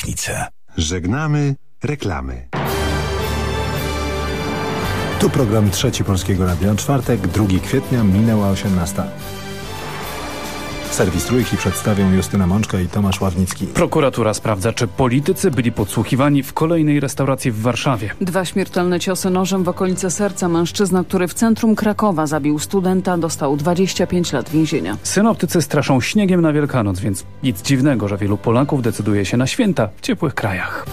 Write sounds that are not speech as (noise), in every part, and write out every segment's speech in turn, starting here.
technice. Żegnamy reklamy. Tu program trzeci Polskiego Radia. Czwartek, 2 kwietnia, minęła 18. Serwis Trójki przedstawią Justyna Mączka i Tomasz Ławnicki. Prokuratura sprawdza, czy politycy byli podsłuchiwani w kolejnej restauracji w Warszawie. Dwa śmiertelne ciosy nożem w okolice serca mężczyzna, który w centrum Krakowa zabił studenta, dostał 25 lat więzienia. Synoptycy straszą śniegiem na Wielkanoc, więc nic dziwnego, że wielu Polaków decyduje się na święta w ciepłych krajach.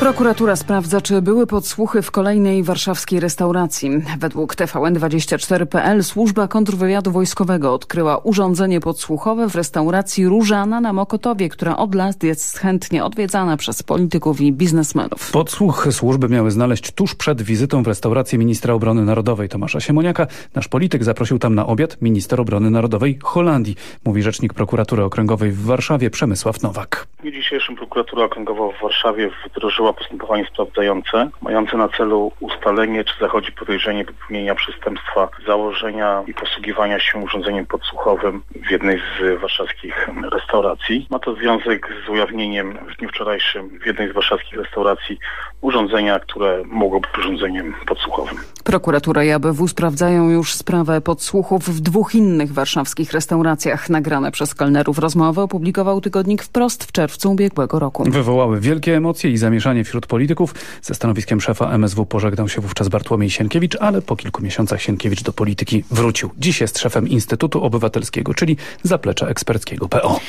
Prokuratura sprawdza, czy były podsłuchy w kolejnej warszawskiej restauracji. Według TVN24.pl służba kontrwywiadu wojskowego odkryła urządzenie podsłuchowe w restauracji Różana na Mokotowie, która od lat jest chętnie odwiedzana przez polityków i biznesmenów. Podsłuch służby miały znaleźć tuż przed wizytą w restauracji ministra obrony narodowej Tomasza Siemoniaka. Nasz polityk zaprosił tam na obiad minister obrony narodowej Holandii, mówi rzecznik prokuratury okręgowej w Warszawie Przemysław Nowak. W dniu dzisiejszym prokuratura okręgowa w Warszawie wdrożyła postępowanie sprawdzające, mające na celu ustalenie, czy zachodzi podejrzenie popełnienia przestępstwa założenia i posługiwania się urządzeniem podsłuchowym w jednej z warszawskich restauracji. Ma to związek z ujawnieniem w dniu wczorajszym w jednej z warszawskich restauracji urządzenia, które mogło być urządzeniem podsłuchowym. Prokuratura i ABW sprawdzają już sprawę podsłuchów w dwóch innych warszawskich restauracjach. Nagrane przez kelnerów rozmowy opublikował tygodnik Wprost w czerwcu ubiegłego roku. Wywołały wielkie emocje i zamieszanie wśród polityków. Ze stanowiskiem szefa MSW pożegnał się wówczas Bartłomiej Sienkiewicz, ale po kilku miesiącach Sienkiewicz do polityki wrócił. Dziś jest szefem Instytutu Obywatelskiego, czyli zaplecza eksperckiego PO.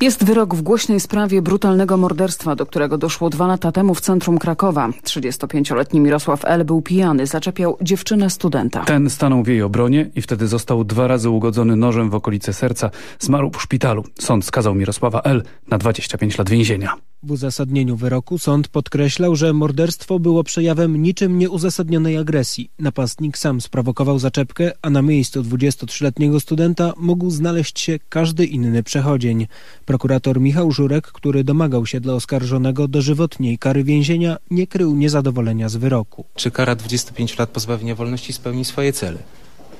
Jest wyrok w głośnej sprawie brutalnego morderstwa, do którego doszło dwa lata temu w centrum Krakowa. 35-letni Mirosław L. był pijany, zaczepiał dziewczynę studenta. Ten stanął w jej obronie i wtedy został dwa razy ugodzony nożem w okolice serca. Zmarł w szpitalu. Sąd skazał Mirosława L. na 25 lat więzienia. W uzasadnieniu wyroku sąd podkreślał, że morderstwo było przejawem niczym nieuzasadnionej agresji. Napastnik sam sprowokował zaczepkę, a na miejscu 23-letniego studenta mógł znaleźć się każdy inny przechodzień. Prokurator Michał Żurek, który domagał się dla oskarżonego dożywotniej kary więzienia, nie krył niezadowolenia z wyroku. Czy kara 25 lat pozbawienia wolności spełni swoje cele?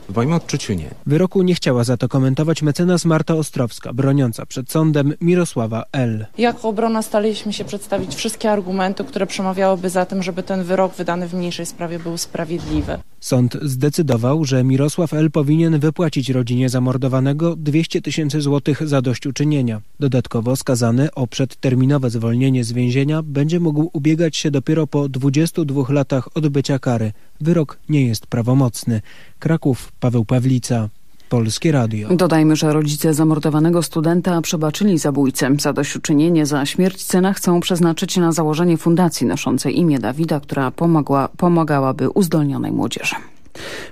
W moim odczuciu nie. Wyroku nie chciała za to komentować mecenas Marta Ostrowska, broniąca przed sądem Mirosława L. Jako obrona staraliśmy się przedstawić wszystkie argumenty, które przemawiałyby za tym, żeby ten wyrok wydany w mniejszej sprawie był sprawiedliwy. Sąd zdecydował, że Mirosław L. powinien wypłacić rodzinie zamordowanego 200 tysięcy złotych zadośćuczynienia. Dodatkowo skazany o przedterminowe zwolnienie z więzienia będzie mógł ubiegać się dopiero po 22 latach odbycia kary. Wyrok nie jest prawomocny. Kraków, Paweł Pawlica. Polskie Radio. Dodajmy, że rodzice zamordowanego studenta przebaczyli zabójcę. Zadośćuczynienie za śmierć syna chcą przeznaczyć na założenie fundacji noszącej imię Dawida, która pomogła, pomagałaby uzdolnionej młodzieży.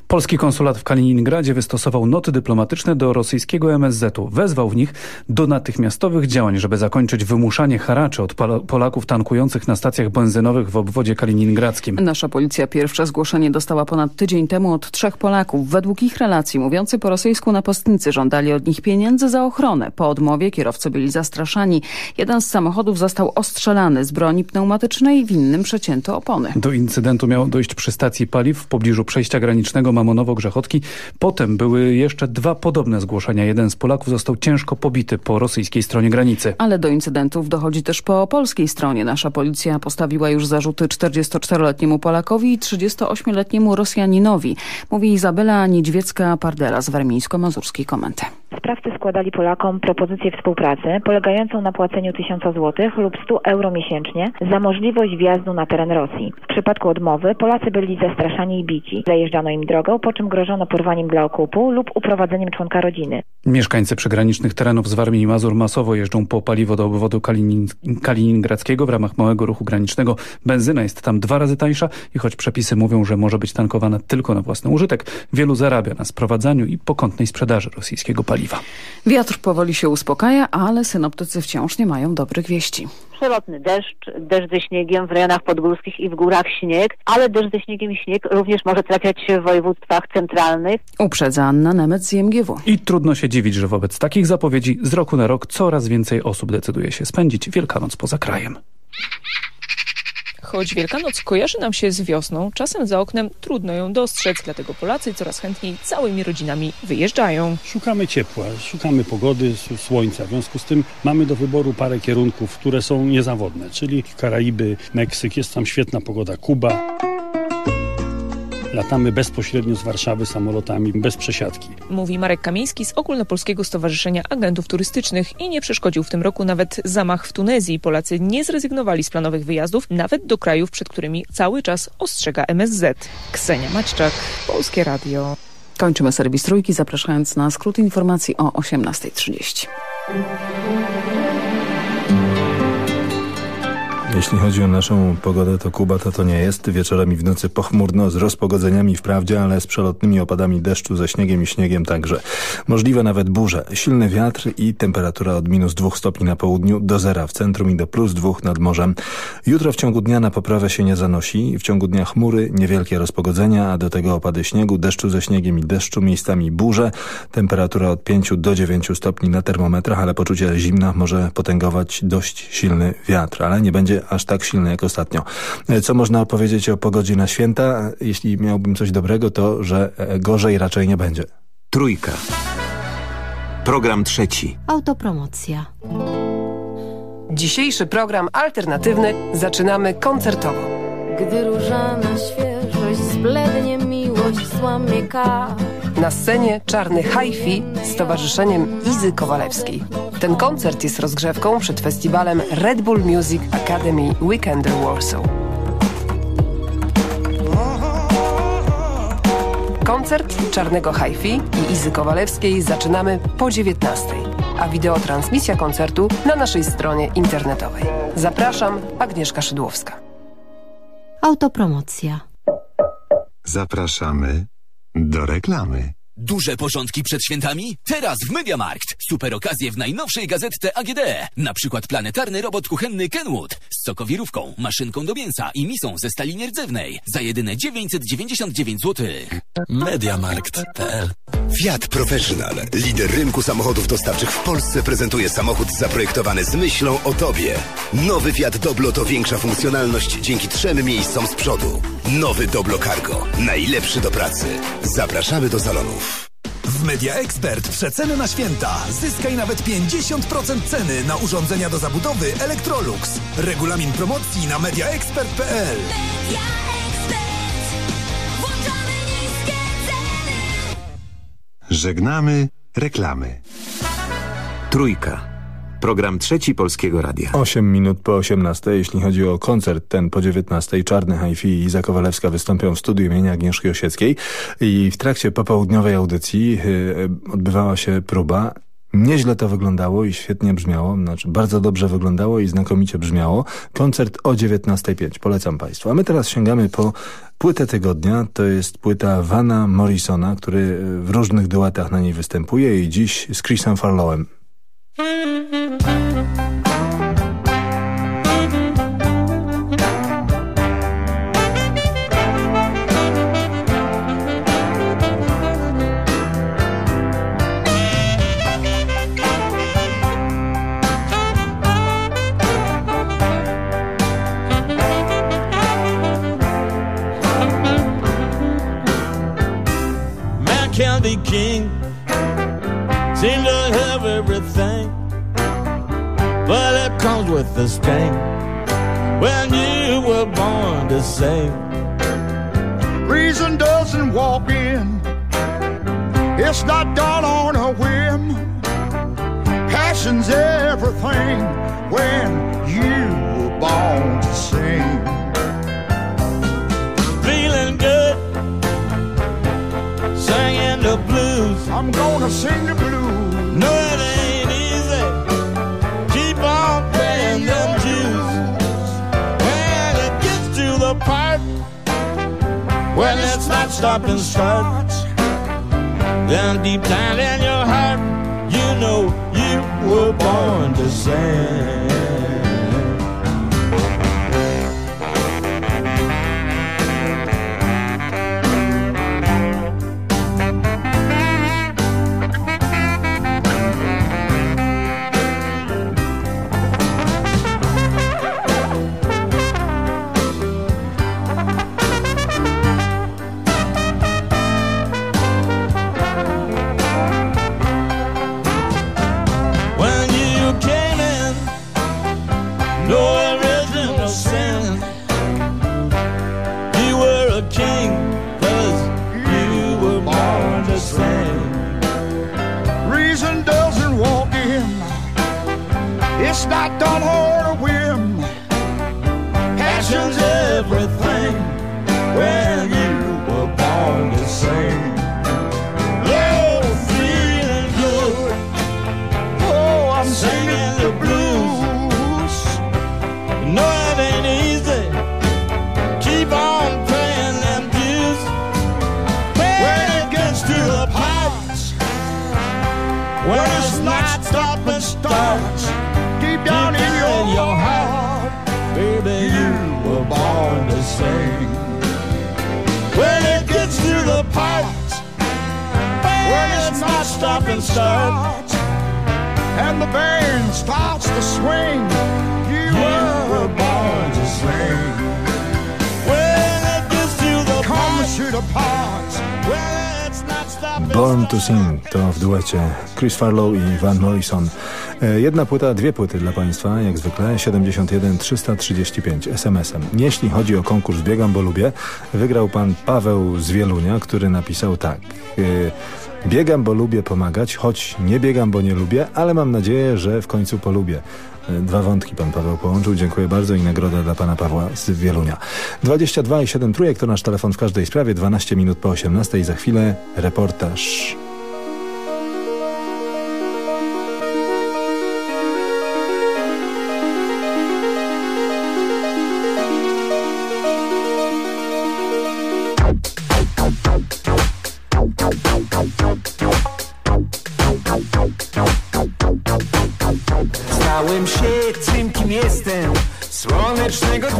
Polski konsulat w Kaliningradzie wystosował noty dyplomatyczne do rosyjskiego MSZ-u. Wezwał w nich do natychmiastowych działań, żeby zakończyć wymuszanie haraczy od Polaków tankujących na stacjach benzynowych w obwodzie kaliningradzkim. Nasza policja pierwsze zgłoszenie dostała ponad tydzień temu od trzech Polaków. Według ich relacji mówiący po rosyjsku napastnicy żądali od nich pieniędzy za ochronę. Po odmowie kierowcy byli zastraszani. Jeden z samochodów został ostrzelany z broni pneumatycznej, w innym przecięto opony. Do incydentu miało dojść przy stacji paliw w pobliżu przejścia granicznego Mamonowo-Grzechotki. Potem były jeszcze dwa podobne zgłoszenia. Jeden z Polaków został ciężko pobity po rosyjskiej stronie granicy. Ale do incydentów dochodzi też po polskiej stronie. Nasza policja postawiła już zarzuty 44-letniemu Polakowi i 38-letniemu Rosjaninowi. Mówi Izabela Niedźwiecka-Pardela z warmińsko-mazurskiej komenty. Sprawcy składali Polakom propozycję współpracy polegającą na płaceniu 1000 zł lub 100 euro miesięcznie za możliwość wjazdu na teren Rosji. W przypadku odmowy Polacy byli zastraszani i bici. Zajeżdżano im drogą, po czym grożono porwaniem dla okupu lub uprowadzeniem członka rodziny. Mieszkańcy przygranicznych terenów z Warmii i Mazur masowo jeżdżą po paliwo do obwodu Kalinin kaliningradzkiego w ramach małego ruchu granicznego. Benzyna jest tam dwa razy tańsza i choć przepisy mówią, że może być tankowana tylko na własny użytek, wielu zarabia na sprowadzaniu i pokątnej sprzedaży rosyjskiego paliwa. Wiatr powoli się uspokaja, ale synoptycy wciąż nie mają dobrych wieści. Przelotny deszcz, deszcz ze śniegiem w rejonach podgórskich i w górach śnieg, ale deszcz ze śniegiem i śnieg również może trafiać się w województwach centralnych. Uprzedza Anna Nemec z IMGW. I trudno się dziwić, że wobec takich zapowiedzi z roku na rok coraz więcej osób decyduje się spędzić Wielkanoc poza krajem. Choć Wielkanoc kojarzy nam się z wiosną, czasem za oknem trudno ją dostrzec, dlatego Polacy coraz chętniej całymi rodzinami wyjeżdżają. Szukamy ciepła, szukamy pogody, słońca. W związku z tym mamy do wyboru parę kierunków, które są niezawodne, czyli Karaiby, Meksyk, jest tam świetna pogoda, Kuba. Latamy bezpośrednio z Warszawy samolotami, bez przesiadki. Mówi Marek Kamieński z Ogólnopolskiego Stowarzyszenia Agentów Turystycznych i nie przeszkodził w tym roku nawet zamach w Tunezji. Polacy nie zrezygnowali z planowych wyjazdów, nawet do krajów, przed którymi cały czas ostrzega MSZ. Ksenia Maćczak, Polskie Radio. Kończymy serwis Trójki, zapraszając na skrót informacji o 18.30. Jeśli chodzi o naszą pogodę, to Kuba to to nie jest. Wieczorem i w nocy pochmurno, z rozpogodzeniami wprawdzie, ale z przelotnymi opadami deszczu, ze śniegiem i śniegiem także. Możliwe nawet burze. Silny wiatr i temperatura od minus dwóch stopni na południu do zera w centrum i do plus dwóch nad morzem. Jutro w ciągu dnia na poprawę się nie zanosi. W ciągu dnia chmury, niewielkie rozpogodzenia, a do tego opady śniegu, deszczu ze śniegiem i deszczu, miejscami burze. Temperatura od 5 do 9 stopni na termometrach, ale poczucie zimna może potęgować dość silny wiatr, ale nie będzie aż tak silny jak ostatnio. Co można opowiedzieć o pogodzie na święta? Jeśli miałbym coś dobrego, to że gorzej raczej nie będzie. Trójka. Program trzeci. Autopromocja. Dzisiejszy program alternatywny zaczynamy koncertowo. Gdy różana świeżość zblednie miłość złamie kar. Na scenie czarny hi-fi z towarzyszeniem Izy Kowalewskiej. Ten koncert jest rozgrzewką przed festiwalem Red Bull Music Academy Weekender Warsaw. Koncert Czarnego Hi-Fi i Izy Kowalewskiej zaczynamy po 19, a wideotransmisja koncertu na naszej stronie internetowej. Zapraszam, Agnieszka Szydłowska. Autopromocja. Zapraszamy do reklamy. Duże porządki przed świętami? Teraz w Mediamarkt. Super okazje w najnowszej gazetce AGD. Na przykład planetarny robot kuchenny Kenwood z sokowirówką, maszynką do mięsa i misą ze stali nierdzewnej za jedyne 999 zł. Mediamarkt.pl Fiat Professional, lider rynku samochodów dostawczych w Polsce, prezentuje samochód zaprojektowany z myślą o Tobie. Nowy Fiat Doblo to większa funkcjonalność dzięki trzem miejscom z przodu. Nowy Doblo Cargo, najlepszy do pracy. Zapraszamy do salonów. W Media Expert przeceny na święta. Zyskaj nawet 50% ceny na urządzenia do zabudowy Electrolux. Regulamin promocji na mediaexpert.pl. Żegnamy reklamy. Trójka. Program trzeci Polskiego Radia. 8 minut po 18, jeśli chodzi o koncert ten po 19. Czarny Hi-Fi i Iza Kowalewska wystąpią w studiu imienia Agnieszki Osieckiej i w trakcie popołudniowej audycji yy, odbywała się próba Nieźle to wyglądało i świetnie brzmiało, znaczy bardzo dobrze wyglądało i znakomicie brzmiało. Koncert o 19.05, polecam Państwu. A my teraz sięgamy po płytę tygodnia, to jest płyta Vana Morrisona, który w różnych duetach na niej występuje i dziś z Chrisem Farlowem. King comes with the sting when you were born to sing. Reason doesn't walk in, it's not done on a whim. Passion's everything when you were born to sing. Feeling good, singing the blues. I'm gonna sing the blues. When it's not stop and start, then deep down in your heart, you know you were born to sing. Not stop and the band starts to swing. You, were born to sing. When it gets to the comes to the parts, when it's not stop and Born to Sing to w duecie Chris Farlow i Van Morrison. E, Jedna płyta, dwie płyty dla Państwa, jak zwykle, 71 335 SMS-em. Jeśli chodzi o konkurs Biegam, bo lubię, wygrał pan Paweł z Wielunia, który napisał tak. e, Biegam, bo lubię pomagać, choć nie biegam, bo nie lubię, ale mam nadzieję, że w końcu polubię. E, Dwa wątki pan Paweł połączył. Dziękuję bardzo i nagroda dla pana Pawła z Wielunia. 22 i 7 trójek to nasz telefon w każdej sprawie. 12 minut po 18 i za chwilę reportaż.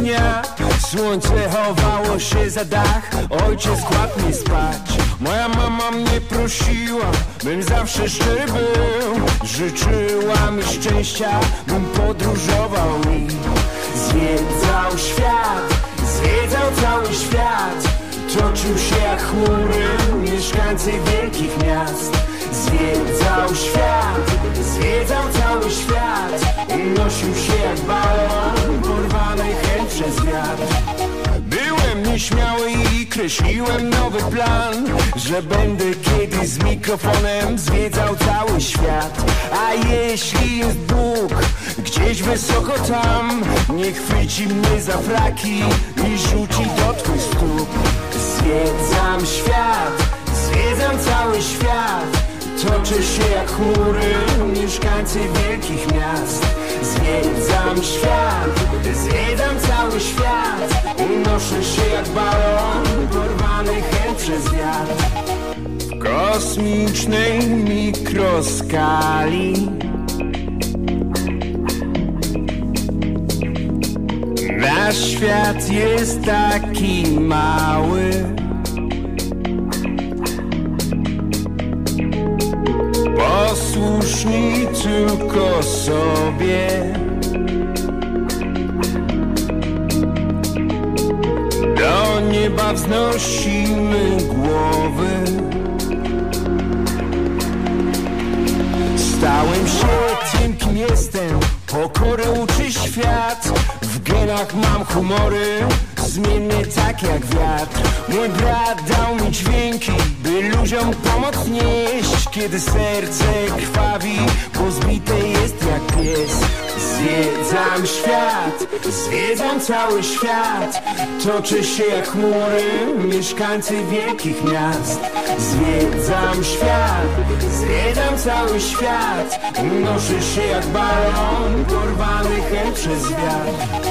Dnia Słońce chowało się za dach Ojciec kładł spać. Moja mama mnie prosiła Bym zawsze szczery był. Życzyła mi szczęścia Bym podróżował i Zwiedzał świat Zwiedzał cały świat. Toczył się jak chmury Mieszkańcy wielkich miast Zwiedzał świat Zwiedzał cały świat Unosił się jak balon Porwany chęt przez wiatr. Byłem nieśmiały i kreśliłem nowy plan Że będę kiedyś z mikrofonem zwiedzał cały świat. A jeśli jest Bóg gdzieś wysoko tam Niech chwyci mnie za fraki i rzuci do twych stóp. Zwiedzam świat, zwiedzam cały świat Toczę się jak chmury, mieszkańcy wielkich miast. Zwiedzam świat, zwiedzam cały świat. Unoszę się jak balon, porwany chęt przez wiatr. W kosmicznej mikroskali. Nasz świat jest taki mały Posłuszni tylko sobie. Do nieba wznosimy głowy. Stałem się tym, kim jestem Pokory uczy świat. W genach mam humory Zmienny tak jak wiatr. Mój brat dał mi dźwięki By ludziom pomoc nieść. Kiedy serce krwawi Bo zbite jest jak pies. Zwiedzam świat Zwiedzam cały świat. Toczę się jak chmury Mieszkańcy wielkich miast. Zwiedzam świat Zwiedzam cały świat. Unoszę się jak balon Porwany chęt przez wiatr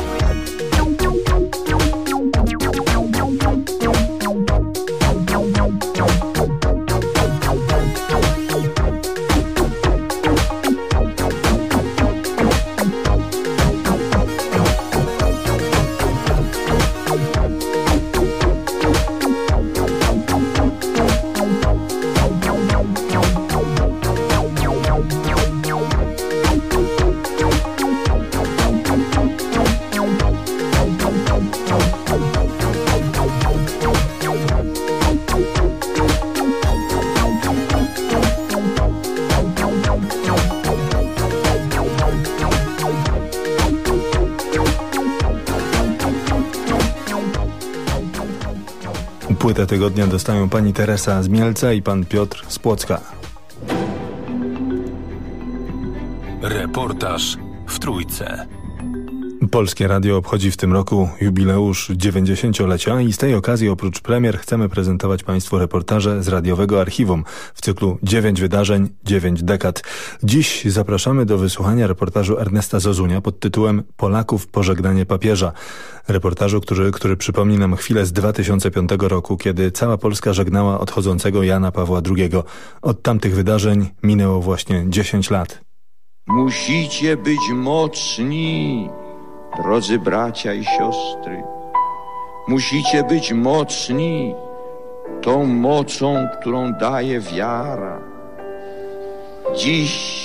Płytę tygodnia dostają pani Teresa z Mielca i pan Piotr z Płocka. Reportaż w Trójce. Polskie Radio obchodzi w tym roku jubileusz 90-lecia i z tej okazji oprócz premier chcemy prezentować Państwu reportaże z radiowego archiwum w cyklu 9 wydarzeń, 9 dekad. Dziś zapraszamy do wysłuchania reportażu Ernesta Zozunia pod tytułem Polaków pożegnanie papieża. Reportażu, który, który przypomni nam chwilę z 2005 roku, kiedy cała Polska żegnała odchodzącego Jana Pawła II. Od tamtych wydarzeń minęło właśnie 10 lat. Musicie być mocni, drodzy bracia i siostry. Musicie być mocni tą mocą, którą daje wiara. Dziś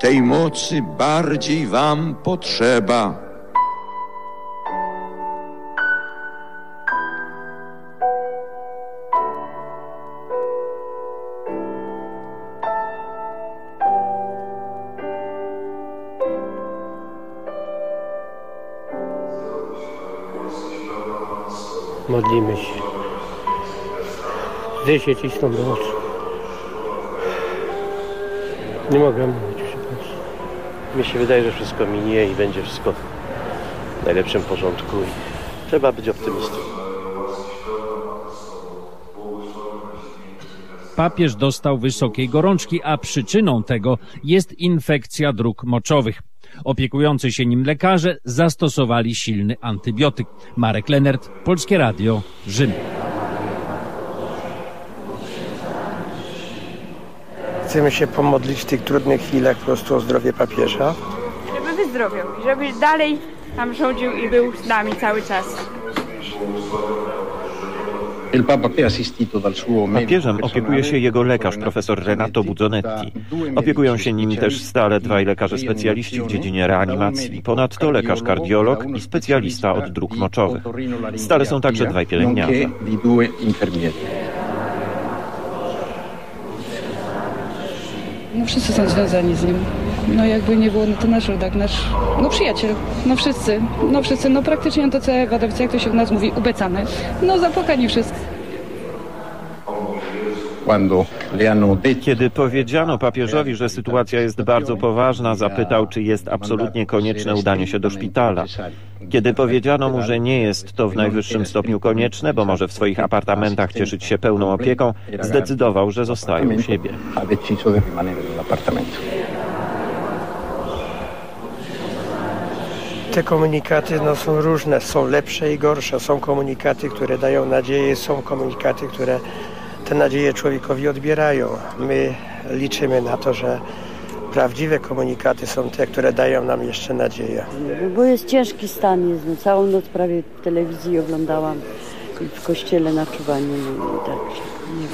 tej mocy bardziej wam potrzeba. Modlimy się. Łzy się cisną do oczu. Nie mogę mówić, przepraszam. Mi się wydaje, że wszystko minie i będzie wszystko w najlepszym porządku i trzeba być optymistą. Papież dostał wysokiej gorączki, a przyczyną tego jest infekcja dróg moczowych. Opiekujący się nim lekarze zastosowali silny antybiotyk. Marek Lenert, Polskie Radio, Rzym. Chcemy się pomodlić w tych trudnych chwilach po prostu o zdrowie papieża. Żeby wyzdrowiał i żeby dalej tam rządził i był z nami cały czas. Papieżem opiekuje się jego lekarz, profesor Renato Buzzonetti. Opiekują się nim też stale dwaj lekarze specjaliści w dziedzinie reanimacji, ponadto lekarz kardiolog i specjalista od dróg moczowych. Stale są także dwaj pielęgniarze. No wszyscy są związani z nim. No jakby nie było, no to nasz rodak, nasz, no przyjaciel, no wszyscy, no wszyscy, no praktycznie to całe wadowce, jak to się u nas mówi, ubecane. No zapłakani wszyscy. Kiedy powiedziano papieżowi, że sytuacja jest bardzo poważna, zapytał, czy jest absolutnie konieczne udanie się do szpitala. Kiedy powiedziano mu, że nie jest to w najwyższym stopniu konieczne, bo może w swoich apartamentach cieszyć się pełną opieką, zdecydował, że zostaje u siebie. Te komunikaty no, są różne, są lepsze i gorsze. Są komunikaty, które dają nadzieję, są komunikaty, które te nadzieje człowiekowi odbierają. My liczymy na to, że prawdziwe komunikaty są te, które dają nam jeszcze nadzieję. Bo jest ciężki stan, jest, no, całą noc prawie w telewizji oglądałam i w kościele na czuwaniu. No, i tak.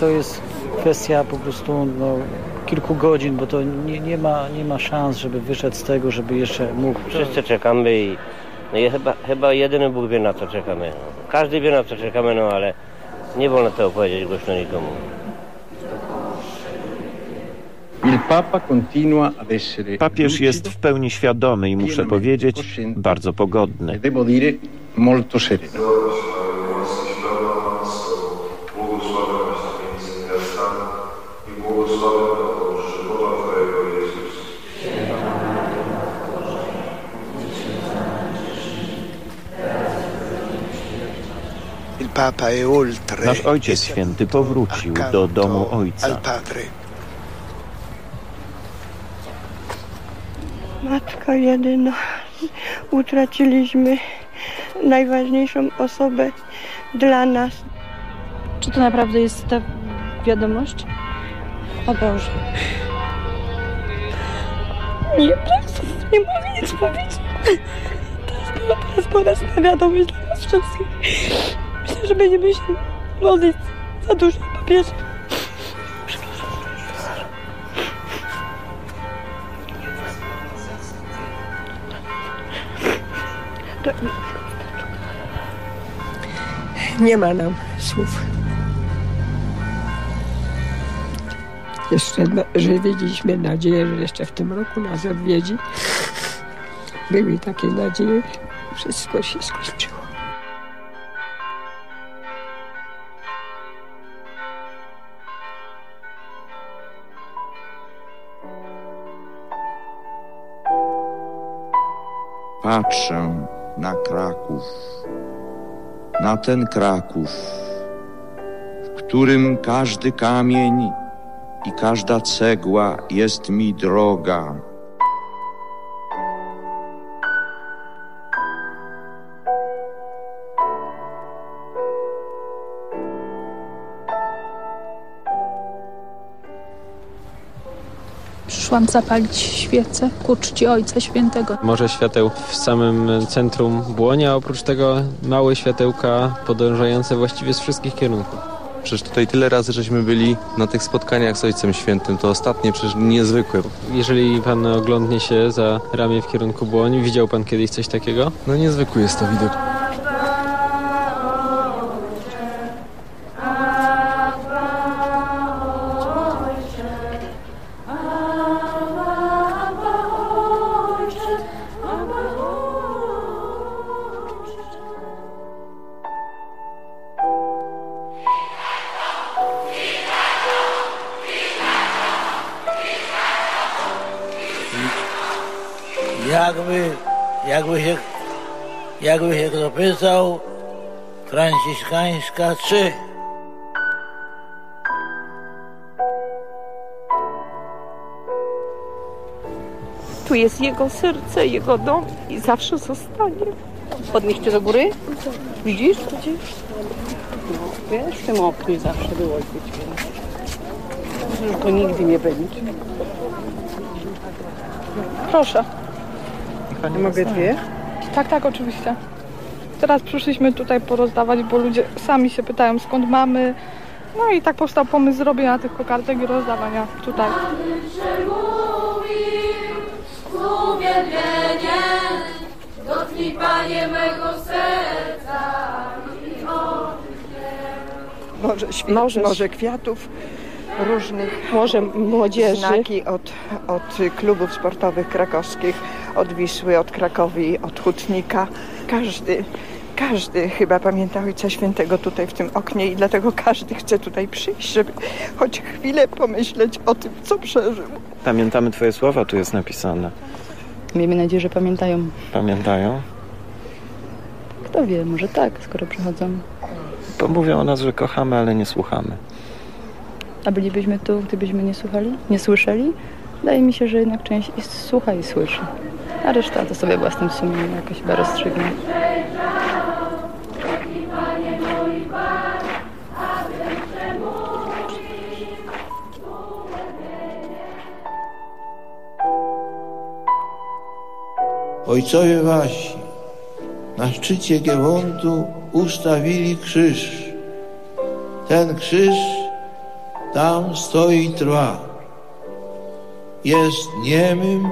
To jest kwestia po prostu no, kilku godzin, bo to nie, nie, ma, nie ma szans, żeby wyszedł z tego, żeby jeszcze mógł. Wszyscy czekamy i, no i chyba, chyba jedyny Bóg wie na co czekamy. No. Każdy wie na co czekamy, no ale nie wolno tego powiedzieć głośno nikomu. Papież jest w pełni świadomy i muszę powiedzieć, bardzo pogodny. Nasz Ojciec Święty powrócił do domu Ojca. Matka jedyna. Utraciliśmy najważniejszą osobę dla nas. Czy to naprawdę jest ta wiadomość? O Boże. Nie, nie mogę nic powiedzieć. To jest była po raz bolesna wiadomość dla nas wszystkich. Że będziemy się modlić za dużo papieża. Nie ma nam słów. Jeszcze, że wiedzieliśmy nadzieję, że jeszcze w tym roku nas odwiedzi. Były takie nadzieje. Wszystko się skończyło. Patrzę na Kraków, na ten Kraków, w którym każdy kamień i każda cegła jest mi droga. Przyszłam zapalić świecę ku czci Ojca Świętego. Morze świateł w samym centrum Błonia, oprócz tego małe światełka podążające właściwie z wszystkich kierunków. Przecież tutaj tyle razy żeśmy byli na tych spotkaniach z Ojcem Świętym, to ostatnie przecież niezwykłe. Jeżeli pan oglądnie się za ramię w kierunku Błoń, widział pan kiedyś coś takiego? No niezwykły jest to widok. Jakby się kto pytał, franciszkańska 3. Tu jest jego serce, jego dom i zawsze zostanie. Podnieście do góry? Widzisz? Widzisz? No, wiesz, w tym oknie zawsze było dzieci. Już go nigdy nie będzie. Proszę. Ja mogę dwie? Tak, tak, oczywiście. Teraz przyszliśmy tutaj porozdawać, bo ludzie sami się pytają skąd mamy. No i tak powstał pomysł zrobienia tych kokardek i rozdawania tutaj. Uwielbienie, dotknij Panie mego serca i Może, świe- Może- może kwiatów różnych. Może młodzieży. Znaki od, od klubów sportowych krakowskich, od Wisły, od Krakowi, od Hutnika. Każdy, każdy chyba pamięta Ojca Świętego tutaj w tym oknie i dlatego każdy chce tutaj przyjść, żeby choć chwilę pomyśleć o tym, co przeżył. Pamiętamy twoje słowa, tu jest napisane. Miejmy nadzieję, że pamiętają. Pamiętają? Kto wie, może tak, skoro przychodzą. Bo mówią o nas, że kochamy, ale nie słuchamy. A bylibyśmy tu, gdybyśmy nie słuchali? Nie słyszeli? Wydaje mi się, że jednak część i słucha i słyszy. A reszta to sobie własnym sumieniem jakoś chyba rozstrzygnie. Ojcowie wasi na szczycie Giewontu ustawili krzyż. Ten krzyż tam stoi i trwa. Jest niemym,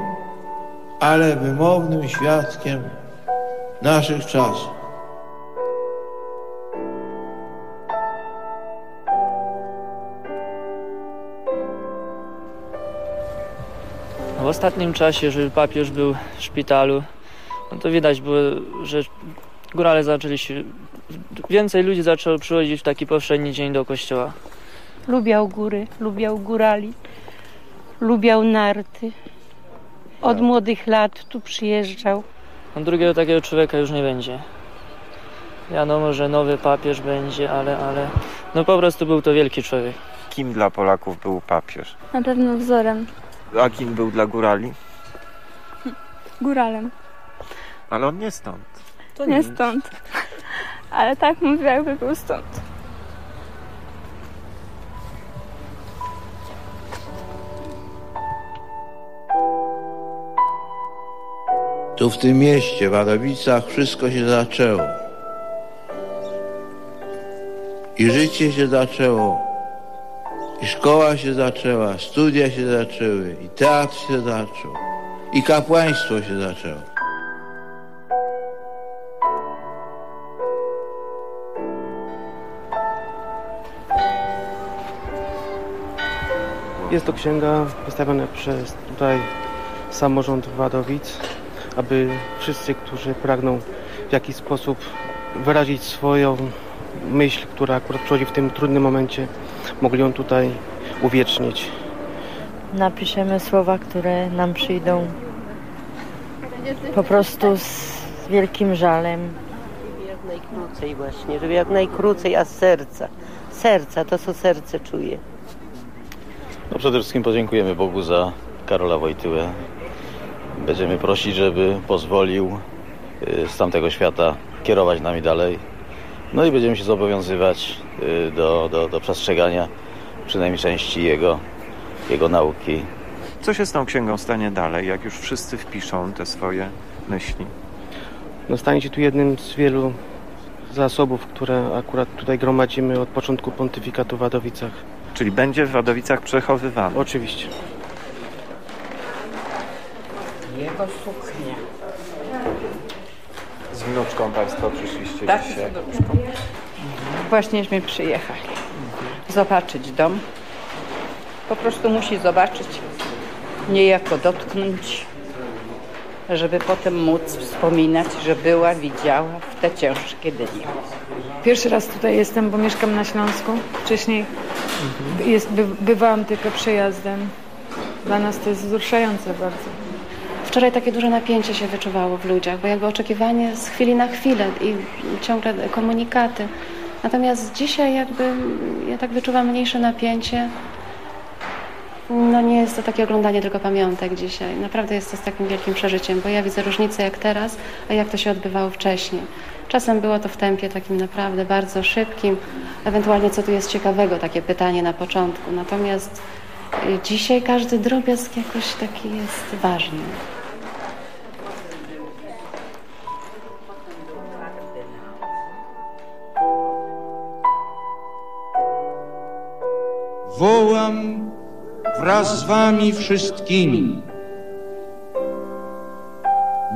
ale wymownym świadkiem naszych czasów. W ostatnim czasie, że papież był w szpitalu, no to widać było, że górale zaczęli się... Więcej ludzi zaczęło przychodzić w taki powszedni dzień do kościoła. Lubiał góry, lubiał górali, lubiał narty. Od młodych lat tu przyjeżdżał. No drugiego takiego człowieka już nie będzie. Wiadomo, że nowy papież będzie, ale, ale... No po prostu był to wielki człowiek. Kim dla Polaków był papież? Na pewno wzorem, A kim był dla górali? góralem. Ale on nie stąd. nie stąd. Ale tak mówił, jakby był stąd. Tu w tym mieście, w Wadowicach, wszystko się zaczęło. I życie się zaczęło. I szkoła się zaczęła, studia się zaczęły, i teatr się zaczął, i kapłaństwo się zaczęło. Jest to księga wystawiona przez tutaj samorząd Wadowic, aby wszyscy, którzy pragną w jakiś sposób wyrazić swoją myśl, która akurat przychodzi w tym trudnym momencie, mogli ją tutaj uwiecznić. Napiszemy słowa, które nam przyjdą po prostu z wielkim żalem. Jak najkrócej właśnie, żeby jak najkrócej, a z serca. Serca, to co serce czuje. No przede wszystkim podziękujemy Bogu za Karola Wojtyłę. Będziemy prosić, żeby pozwolił y, z tamtego świata kierować nami dalej. No i będziemy się zobowiązywać y, do, do, do przestrzegania przynajmniej części jego, jego nauki. Co się z tą księgą stanie dalej, jak już wszyscy wpiszą te swoje myśli? No stanie się tu jednym z wielu zasobów, które akurat tutaj gromadzimy od początku pontyfikatu w Wadowicach. Czyli będzie w Wadowicach przechowywany? Oczywiście. Suknia. Z wnuczką Państwo przyszliście Tak, dzisiaj. z wnuczką. Właśnieśmy przyjechali zobaczyć dom. Po prostu musi zobaczyć, niejako dotknąć, żeby potem móc wspominać, że była, widziała w te ciężkie dni. Pierwszy raz tutaj jestem, bo mieszkam na Śląsku. Wcześniej jest, by, bywałam tylko przejazdem. Dla nas to jest wzruszające bardzo. Wczoraj takie duże napięcie się wyczuwało w ludziach, bo jakby oczekiwanie z chwili na chwilę i ciągle komunikaty. Natomiast dzisiaj jakby ja tak wyczuwam mniejsze napięcie. No nie jest to takie oglądanie tylko pamiątek dzisiaj. Naprawdę jest to z takim wielkim przeżyciem, bo ja widzę różnicę jak teraz, a jak to się odbywało wcześniej. Czasem było to w tempie takim naprawdę bardzo szybkim, ewentualnie co tu jest ciekawego, takie pytanie na początku. Natomiast y, dzisiaj każdy drobiazg jakoś taki jest ważny. Wołam wraz z wami wszystkimi.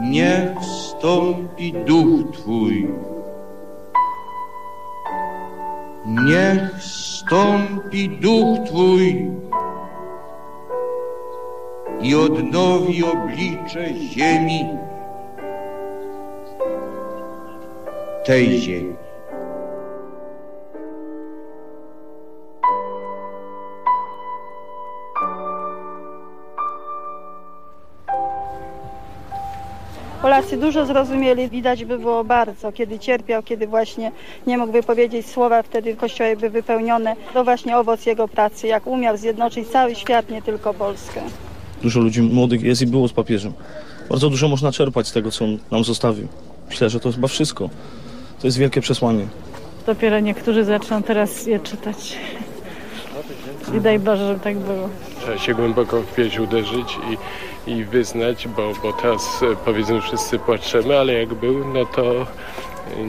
Niech wstąpi duch Twój. Niech wstąpi duch Twój i odnowi oblicze ziemi, tej ziemi. Polacy dużo zrozumieli, widać by było bardzo, kiedy cierpiał, kiedy właśnie nie mógł wypowiedzieć słowa, wtedy kościoły by wypełnione. To właśnie owoc jego pracy, jak umiał zjednoczyć cały świat, nie tylko Polskę. Dużo ludzi młodych jest i było z papieżem. Bardzo dużo można czerpać z tego, co on nam zostawił. Myślę, że to chyba wszystko. To jest wielkie przesłanie. Dopiero niektórzy zaczną teraz je czytać. I daj Boże, żeby tak było. Trzeba się głęboko w pieśń uderzyć i, i wyznać, bo, bo teraz e, powiedzmy wszyscy płaczemy, ale jak był, no to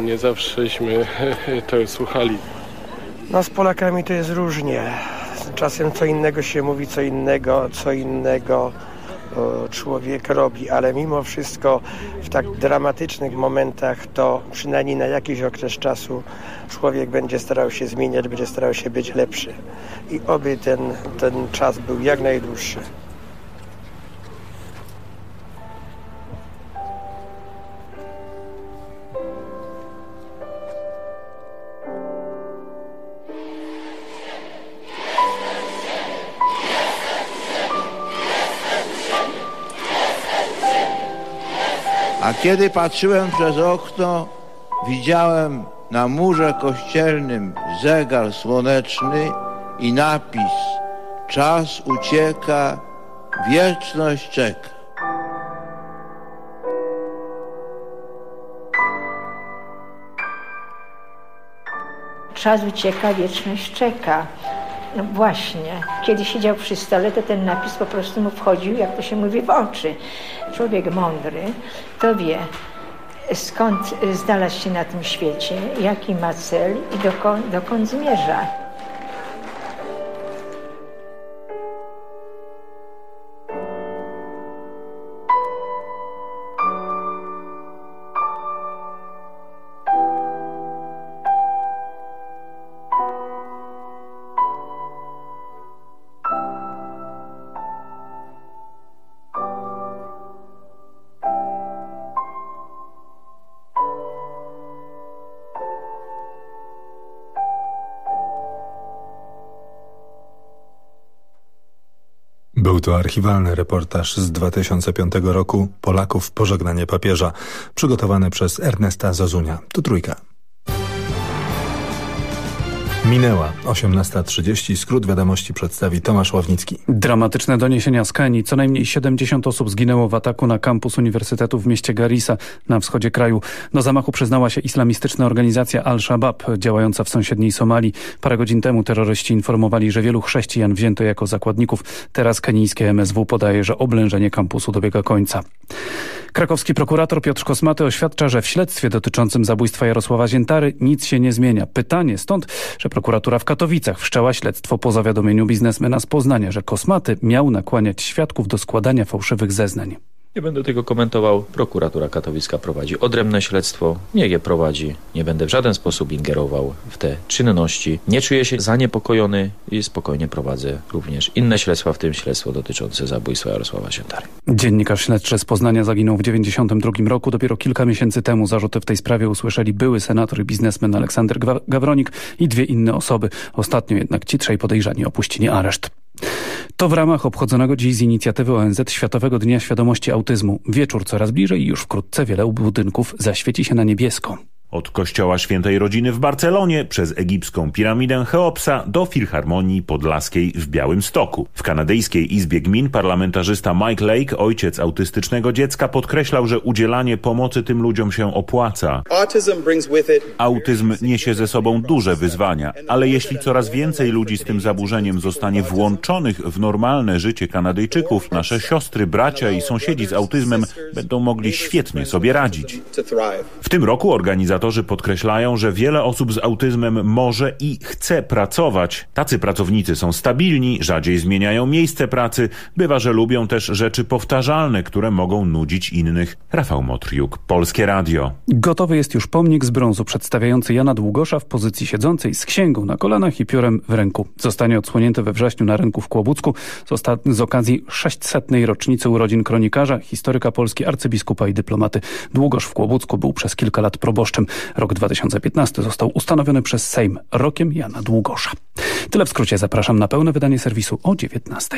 nie zawsześmy (laughs) to słuchali. No z Polakami to jest różnie. Czasem co innego się mówi, co innego, co innego o, człowiek robi, ale mimo wszystko w tak dramatycznych momentach to przynajmniej na jakiś okres czasu człowiek będzie starał się zmieniać, będzie starał się być lepszy. I oby ten, ten czas był jak najdłuższy. Kiedy patrzyłem przez okno, widziałem na murze kościelnym zegar słoneczny i napis Czas ucieka, wieczność czeka. Czas ucieka, wieczność czeka. No właśnie, kiedy siedział przy stole, to ten napis po prostu mu wchodził, jak to się mówi, w oczy. Człowiek mądry to wie, skąd znalazł się na tym świecie, jaki ma cel i dokąd, dokąd zmierza. Był to archiwalny reportaż z 2005 roku Polaków Pożegnanie papieża, przygotowany przez Ernesta Zazunia. Tu trójka. Minęła 18.30. Skrót wiadomości przedstawi Tomasz Ławnicki. Dramatyczne doniesienia z Kenii. Co najmniej 70 osób zginęło w ataku na kampus Uniwersytetu w mieście Garissa na wschodzie kraju. Do zamachu przyznała się islamistyczna organizacja Al-Shabaab działająca w sąsiedniej Somalii. Parę godzin temu terroryści informowali, że wielu chrześcijan wzięto jako zakładników. Teraz kenijskie MSW podaje, że oblężenie kampusu dobiega końca. Krakowski prokurator Piotr Kosmaty oświadcza, że w śledztwie dotyczącym zabójstwa Jarosława Ziętary nic się nie zmienia. Pytanie stąd, że prokuratura w Katowicach wszczęła śledztwo po zawiadomieniu biznesmena z Poznania, że Kosmaty miał nakłaniać świadków do składania fałszywych zeznań. Nie będę tego komentował. Prokuratura katowicka prowadzi odrębne śledztwo. Niech je prowadzi. Nie będę w żaden sposób ingerował w te czynności. Nie czuję się zaniepokojony i spokojnie prowadzę również inne śledztwa, w tym śledztwo dotyczące zabójstwa Jarosława Siętary. Dziennikarz śledczy z Poznania zaginął w 92 roku. Dopiero kilka miesięcy temu zarzuty w tej sprawie usłyszeli były senator i biznesmen Aleksander Gawronik i dwie inne osoby. Ostatnio jednak ci trzej podejrzani opuścili areszt. To w ramach obchodzonego dziś z inicjatywy ONZ Światowego Dnia Świadomości Autyzmu. Wieczór coraz bliżej i już wkrótce wiele budynków zaświeci się na niebiesko. Od kościoła świętej rodziny w Barcelonie, przez egipską piramidę Cheopsa do Filharmonii Podlaskiej w Białymstoku. W kanadyjskiej Izbie Gmin parlamentarzysta Mike Lake, ojciec autystycznego dziecka, podkreślał, że udzielanie pomocy tym ludziom się opłaca. Autyzm niesie ze sobą duże wyzwania, ale jeśli coraz więcej ludzi z tym zaburzeniem zostanie włączonych w normalne życie Kanadyjczyków, nasze siostry, bracia i sąsiedzi z autyzmem będą mogli świetnie sobie radzić. W tym roku organizacja Organizatorzy podkreślają, że wiele osób z autyzmem może i chce pracować. Tacy pracownicy są stabilni, rzadziej zmieniają miejsce pracy, bywa, że lubią też rzeczy powtarzalne, które mogą nudzić innych. Rafał Motriuk, Polskie Radio. Gotowy jest już pomnik z brązu przedstawiający Jana Długosza w pozycji siedzącej z księgą na kolanach i piórem w ręku. Zostanie odsłonięty we wrześniu na rynku w Kłobucku z, z okazji 600. rocznicy urodzin kronikarza, historyka Polski, arcybiskupa i dyplomaty. Długosz w Kłobucku był przez kilka lat proboszczem. Rok 2015 został ustanowiony przez Sejm rokiem Jana Długosza. Tyle w skrócie. Zapraszam na pełne wydanie serwisu o 19.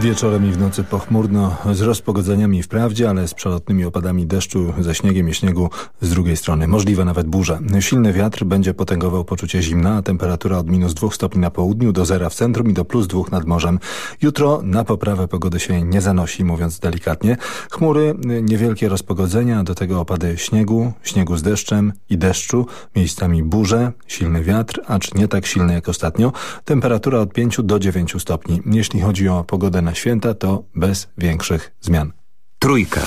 Wieczorem i w nocy pochmurno, z rozpogodzeniami wprawdzie, ale z przelotnymi opadami deszczu, ze śniegiem i śniegu z drugiej strony. Możliwe nawet burza. Silny wiatr będzie potęgował poczucie zimna, a temperatura od minus dwóch stopni na południu do zera w centrum i do plus dwóch nad morzem. Jutro na poprawę pogody się nie zanosi, mówiąc delikatnie. Chmury, niewielkie rozpogodzenia, do tego opady śniegu, śniegu z deszczem i deszczu, miejscami burze, silny wiatr, acz nie tak silny jak ostatnio. Temperatura od 5 do 9 stopni. Jeśli chodzi o pogodę na święta, to bez większych zmian. Trójka.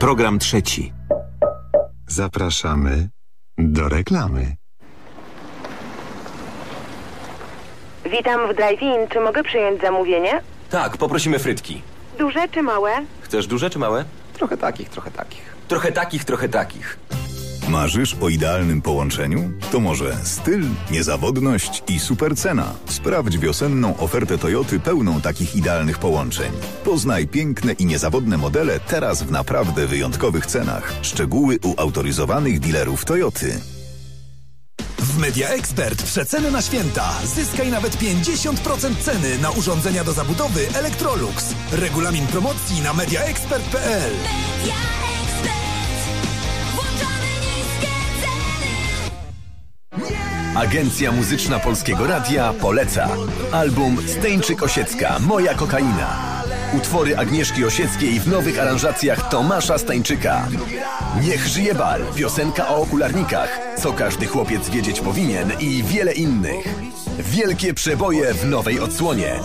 Program trzeci. Zapraszamy do reklamy. Witam w drive-in. Czy mogę przyjąć zamówienie? Tak, poprosimy frytki. Duże czy małe? Chcesz duże czy małe? Trochę takich, trochę takich. Trochę takich, trochę takich. Marzysz o idealnym połączeniu? To może styl, niezawodność i super cena. Sprawdź wiosenną ofertę Toyoty pełną takich idealnych połączeń. Poznaj piękne i niezawodne modele teraz w naprawdę wyjątkowych cenach. Szczegóły u autoryzowanych dealerów Toyoty. W Media Expert przeceny na święta. Zyskaj nawet 50% ceny na urządzenia do zabudowy Electrolux. Regulamin promocji na mediaexpert.pl. Agencja Muzyczna Polskiego Radia poleca. Album Steńczyk Osiecka, Moja kokaina. Utwory Agnieszki Osieckiej w nowych aranżacjach Tomasza Stańczyka. Niech żyje bal, piosenka o okularnikach, co każdy chłopiec wiedzieć powinien i wiele innych. Wielkie przeboje w nowej odsłonie.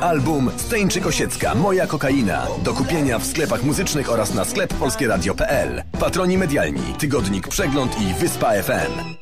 Album Steńczyk Osiecka, Moja kokaina. Do kupienia w sklepach muzycznych oraz na sklep polskieradio.pl. Patroni medialni, Tygodnik Przegląd i Wyspa FM.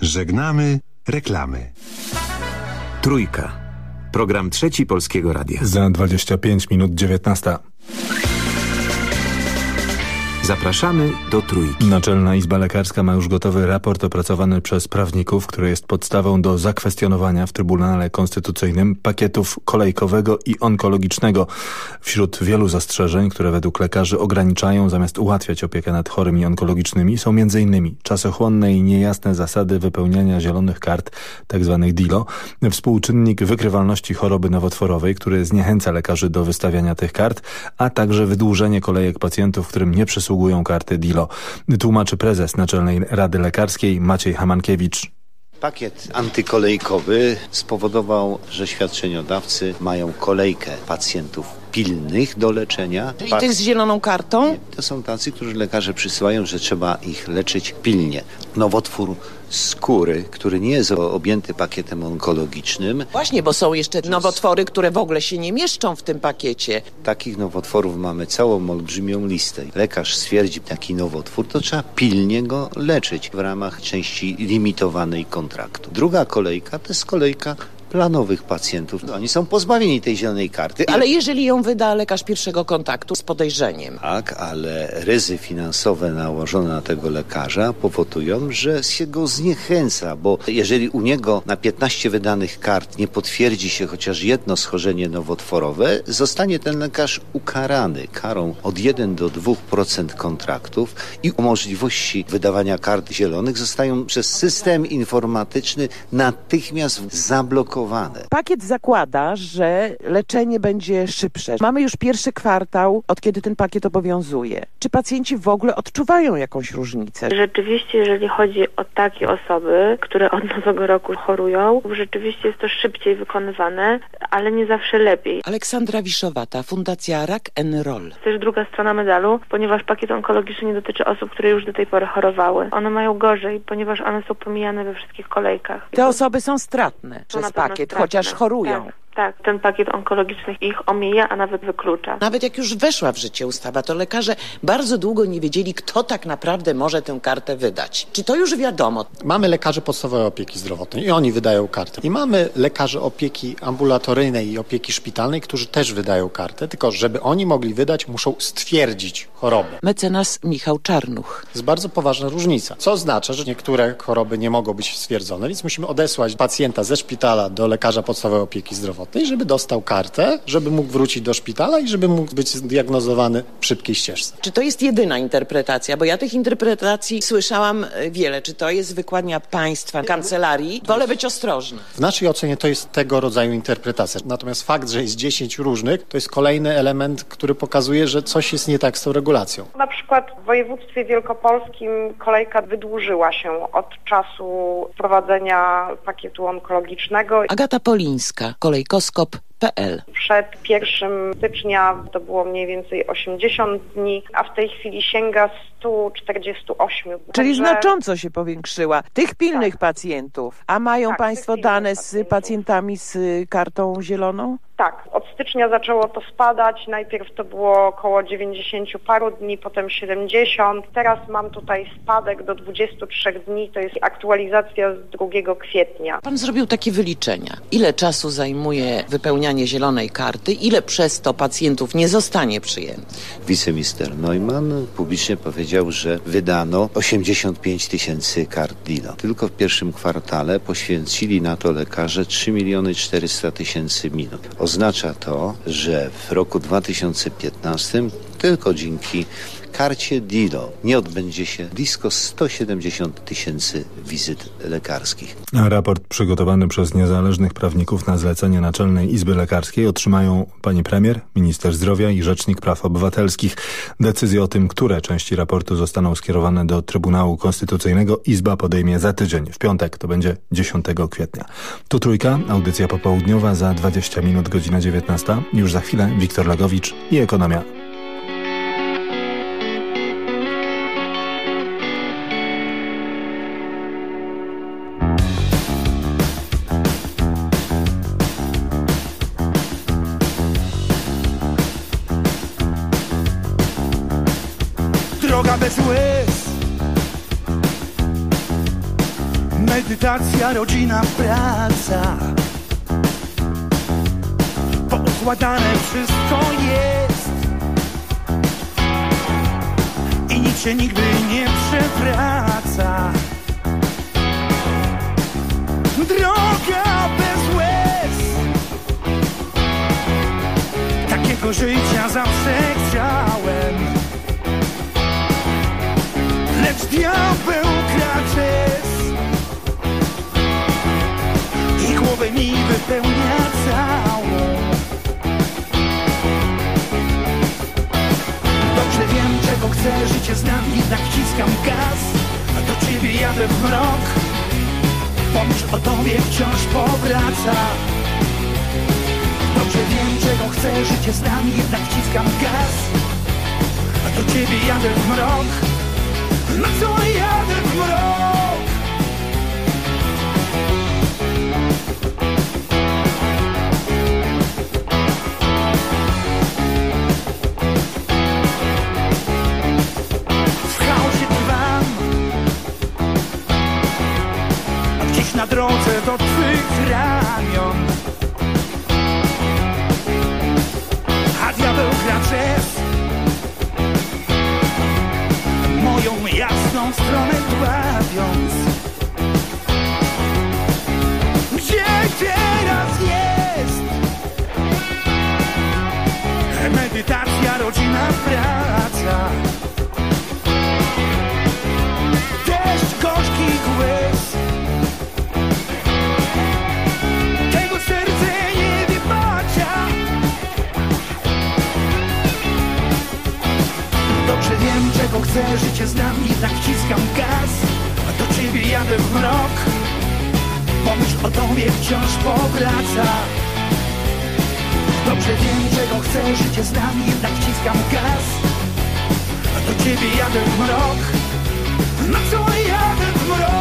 Żegnamy reklamy. Trójka. Program trzeci Polskiego Radia. Za 25 minut 19. Zapraszamy do Trójki. Naczelna Izba Lekarska ma już gotowy raport opracowany przez prawników, który jest podstawą do zakwestionowania w Trybunale Konstytucyjnym pakietów kolejkowego i onkologicznego. Wśród wielu zastrzeżeń, które według lekarzy ograniczają zamiast ułatwiać opiekę nad chorymi onkologicznymi są m.in. czasochłonne i niejasne zasady wypełniania zielonych kart, tzw. Tak DILO, współczynnik wykrywalności choroby nowotworowej, który zniechęca lekarzy do wystawiania tych kart, a także wydłużenie kolejek pacjentów, którym nie przysługuje przysługują karty DILO. Tłumaczy prezes Naczelnej Rady Lekarskiej Maciej Hamankiewicz. Pakiet antykolejkowy spowodował, że świadczeniodawcy mają kolejkę pacjentów pilnych do leczenia. I tych z zieloną kartą? To są tacy, którzy lekarze przysyłają, że trzeba ich leczyć pilnie. Nowotwór skóry, który nie jest objęty pakietem onkologicznym. Właśnie, bo są jeszcze nowotwory, które w ogóle się nie mieszczą w tym pakiecie. Takich nowotworów mamy całą olbrzymią listę. Lekarz stwierdzi taki nowotwór, to trzeba pilnie go leczyć w ramach części limitowanej kontraktu. Druga kolejka to jest kolejka planowych pacjentów. Oni są pozbawieni tej zielonej karty. Ale jeżeli ją wyda lekarz pierwszego kontaktu z podejrzeniem. Tak, ale ryzy finansowe nałożone na tego lekarza powodują, że się go zniechęca, bo jeżeli u niego na 15 wydanych kart nie potwierdzi się chociaż jedno schorzenie nowotworowe, zostanie ten lekarz ukarany karą od 1 do 2% kontraktów i możliwości wydawania kart zielonych zostają przez system informatyczny natychmiast zablokowane Pakiet zakłada, że leczenie będzie szybsze. Mamy już pierwszy kwartał, od kiedy ten pakiet obowiązuje. Czy pacjenci w ogóle odczuwają jakąś różnicę? Rzeczywiście, jeżeli chodzi o takie osoby, które od nowego roku chorują, rzeczywiście jest to szybciej wykonywane, ale nie zawsze lepiej. Aleksandra Wiszowata, Fundacja Rak Roll. To też druga strona medalu, ponieważ pakiet onkologiczny nie dotyczy osób, które już do tej pory chorowały. One mają gorzej, ponieważ one są pomijane we wszystkich kolejkach. Te osoby są stratne przez pakiet pakiet, chociaż chorują. Tak. Tak, ten pakiet onkologiczny ich omija, a nawet wyklucza. Nawet jak już weszła w życie ustawa, to lekarze bardzo długo nie wiedzieli, kto tak naprawdę może tę kartę wydać. Czy to już wiadomo? Mamy lekarzy podstawowej opieki zdrowotnej i oni wydają kartę. I mamy lekarzy opieki ambulatoryjnej i opieki szpitalnej, którzy też wydają kartę, tylko żeby oni mogli wydać, muszą stwierdzić chorobę. Mecenas Michał Czarnuch. To jest bardzo poważna różnica, co oznacza, że niektóre choroby nie mogą być stwierdzone, więc musimy odesłać pacjenta ze szpitala do lekarza podstawowej opieki zdrowotnej zdrowotnej, żeby dostał kartę, żeby mógł wrócić do szpitala i żeby mógł być zdiagnozowany w szybkiej ścieżce. Czy to jest jedyna interpretacja? Bo ja tych interpretacji słyszałam wiele. Czy to jest wykładnia państwa, kancelarii? Wolę być ostrożny. W naszej ocenie to jest tego rodzaju interpretacja. Natomiast fakt, że jest 10 różnych, to jest kolejny element, który pokazuje, że coś jest nie tak z tą regulacją. Na przykład w województwie wielkopolskim kolejka wydłużyła się od czasu wprowadzenia pakietu onkologicznego. Agata Polińska, kolejka Ekoskop.pl. Przed 1 stycznia to było mniej więcej 80 dni, a w tej chwili sięga 148. Czyli Także... znacząco się powiększyła. Tych pilnych tak. pacjentów. A mają tak, Państwo dane z pacjentami z kartą zieloną? Tak, od stycznia zaczęło to spadać. Najpierw to było około 90 paru dni, potem 70. Teraz mam tutaj spadek do 23 dni. To jest aktualizacja z 2 kwietnia. Pan zrobił takie wyliczenia. Ile czasu zajmuje wypełnianie zielonej karty? Ile przez to pacjentów nie zostanie przyjętych? Wiceminister Neumann publicznie powiedział, że wydano 85 tysięcy kart DILO. Tylko w pierwszym kwartale poświęcili na to lekarze 3 miliony 400 tysięcy minut. Oznacza to, że w roku 2015 tylko dzięki karcie DILO nie odbędzie się blisko 170 tysięcy wizyt lekarskich. Raport przygotowany przez niezależnych prawników na zlecenie Naczelnej Izby Lekarskiej otrzymają pani premier, minister zdrowia i rzecznik praw obywatelskich. Decyzję o tym, które części raportu zostaną skierowane do Trybunału Konstytucyjnego Izba podejmie za tydzień. W piątek to będzie 10 kwietnia. Tu trójka, audycja popołudniowa za 20 minut, godzina 19. Już za chwilę Wiktor Legowicz i Ekonomia. Medytacja, rodzina, praca. Poukładane wszystko jest. I nic się nigdy nie przewraca. Droga bez łez. Takiego życia zawsze chciałem. Lecz diabeł kraczes głowę mi wypełnia całą. Dobrze wiem czego chcę, życie znam Jednak wciskam gaz A do ciebie jadę w mrok. Pomyśl o tobie wciąż powraca. Dobrze wiem czego chcę, życie znam Jednak wciskam gaz A do ciebie jadę w mrok. Na co jadę w mrok twych ramion A diabeł gra przez Moją jasną stronę dławiąc Gdzie teraz jest? Medytacja, rodzina, praca chcę, życie znam i tak wciskam gaz. A do ciebie jadę w mrok. Pomyśl o tobie wciąż powraca. Dobrze wiem czego chcę, życie znam i jednak wciskam gaz. A do ciebie jadę w mrok. Na co jadę w mrok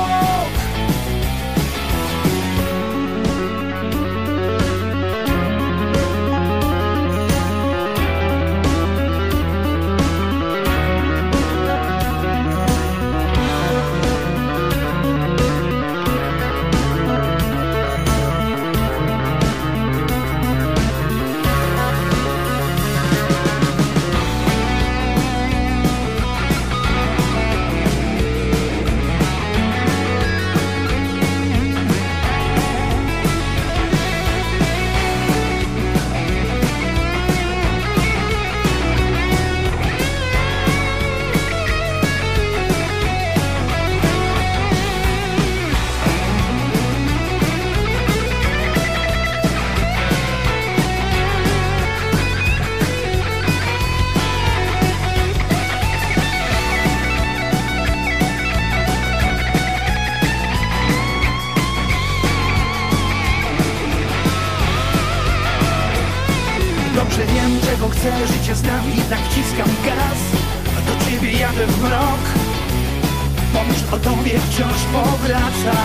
wciąż powraca.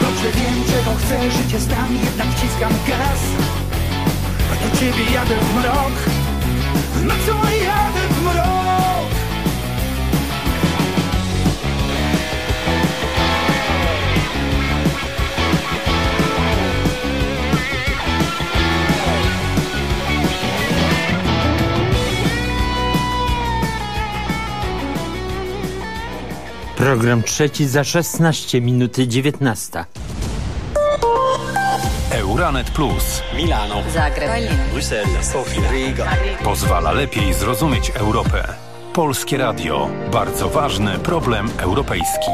Dobrze wiem czego chcę, życie znam i jednak wciskam gaz. A do ciebie jadę w mrok Program trzeci za 16 minuty 19. Euranet Plus. Milano. Zagreb. Bruksela. Sofia. Riga. Pozwala lepiej zrozumieć Europę. Polskie Radio. Bardzo ważny problem europejski.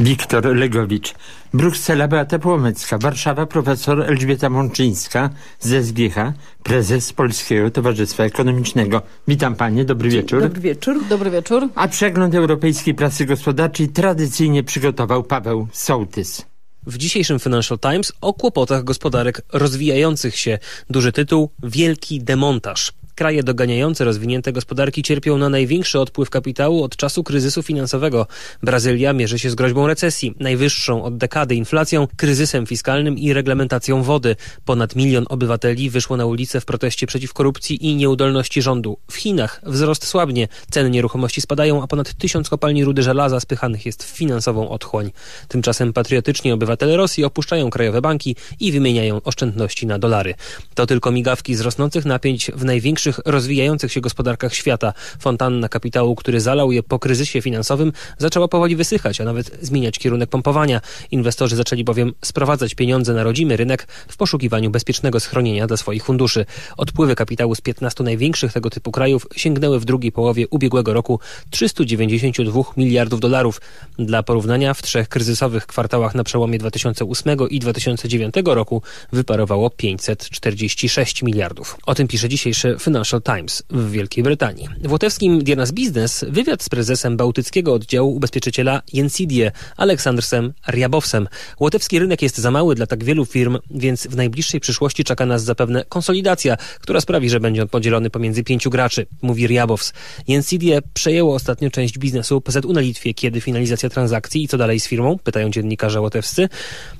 Wiktor Legowicz. Bruksela Beata Płomecka. Warszawa profesor Elżbieta Mączyńska z SGH, prezes Polskiego Towarzystwa Ekonomicznego. Witam panie, dobry wieczór. Dobry wieczór. Dobry wieczór. A przegląd europejskiej prasy gospodarczej tradycyjnie przygotował Paweł Sołtys. W dzisiejszym Financial Times o kłopotach gospodarek rozwijających się. Duży tytuł Wielki demontaż. Kraje doganiające rozwinięte gospodarki cierpią na największy odpływ kapitału od czasu kryzysu finansowego. Brazylia mierzy się z groźbą recesji, najwyższą od dekady inflacją, kryzysem fiskalnym i reglamentacją wody. Ponad milion obywateli wyszło na ulicę w proteście przeciw korupcji i nieudolności rządu. W Chinach wzrost słabnie, ceny nieruchomości spadają, a ponad tysiąc kopalni rudy żelaza spychanych jest w finansową otchłań. Tymczasem patriotyczni obywatele Rosji opuszczają krajowe banki i wymieniają oszczędności na dolary. To tylko migawki z rosnących napięć w największych rozwijających się gospodarkach świata. Fontanna kapitału, który zalał je po kryzysie finansowym, zaczęła powoli wysychać, a nawet zmieniać kierunek pompowania. Inwestorzy zaczęli bowiem sprowadzać pieniądze na rodzimy rynek w poszukiwaniu bezpiecznego schronienia dla swoich funduszy. Odpływy kapitału z 15 największych tego typu krajów sięgnęły w drugiej połowie ubiegłego roku 392 miliardów dolarów. Dla porównania w trzech kryzysowych kwartałach na przełomie 2008 i 2009 roku wyparowało 546 miliardów. O tym pisze dzisiejszy Financial Times w Wielkiej Brytanii. W łotewskim Diernas Business wywiad z prezesem bałtyckiego oddziału ubezpieczyciela Jensidie Aleksandrsem Riabowsem. Łotewski rynek jest za mały dla tak wielu firm, więc w najbliższej przyszłości czeka nas zapewne konsolidacja, która sprawi, że będzie on podzielony pomiędzy pięciu graczy, mówi Riabows. Jensidie przejęło ostatnio część biznesu PZU na Litwie. Kiedy finalizacja transakcji i co dalej z firmą? Pytają dziennikarze łotewscy.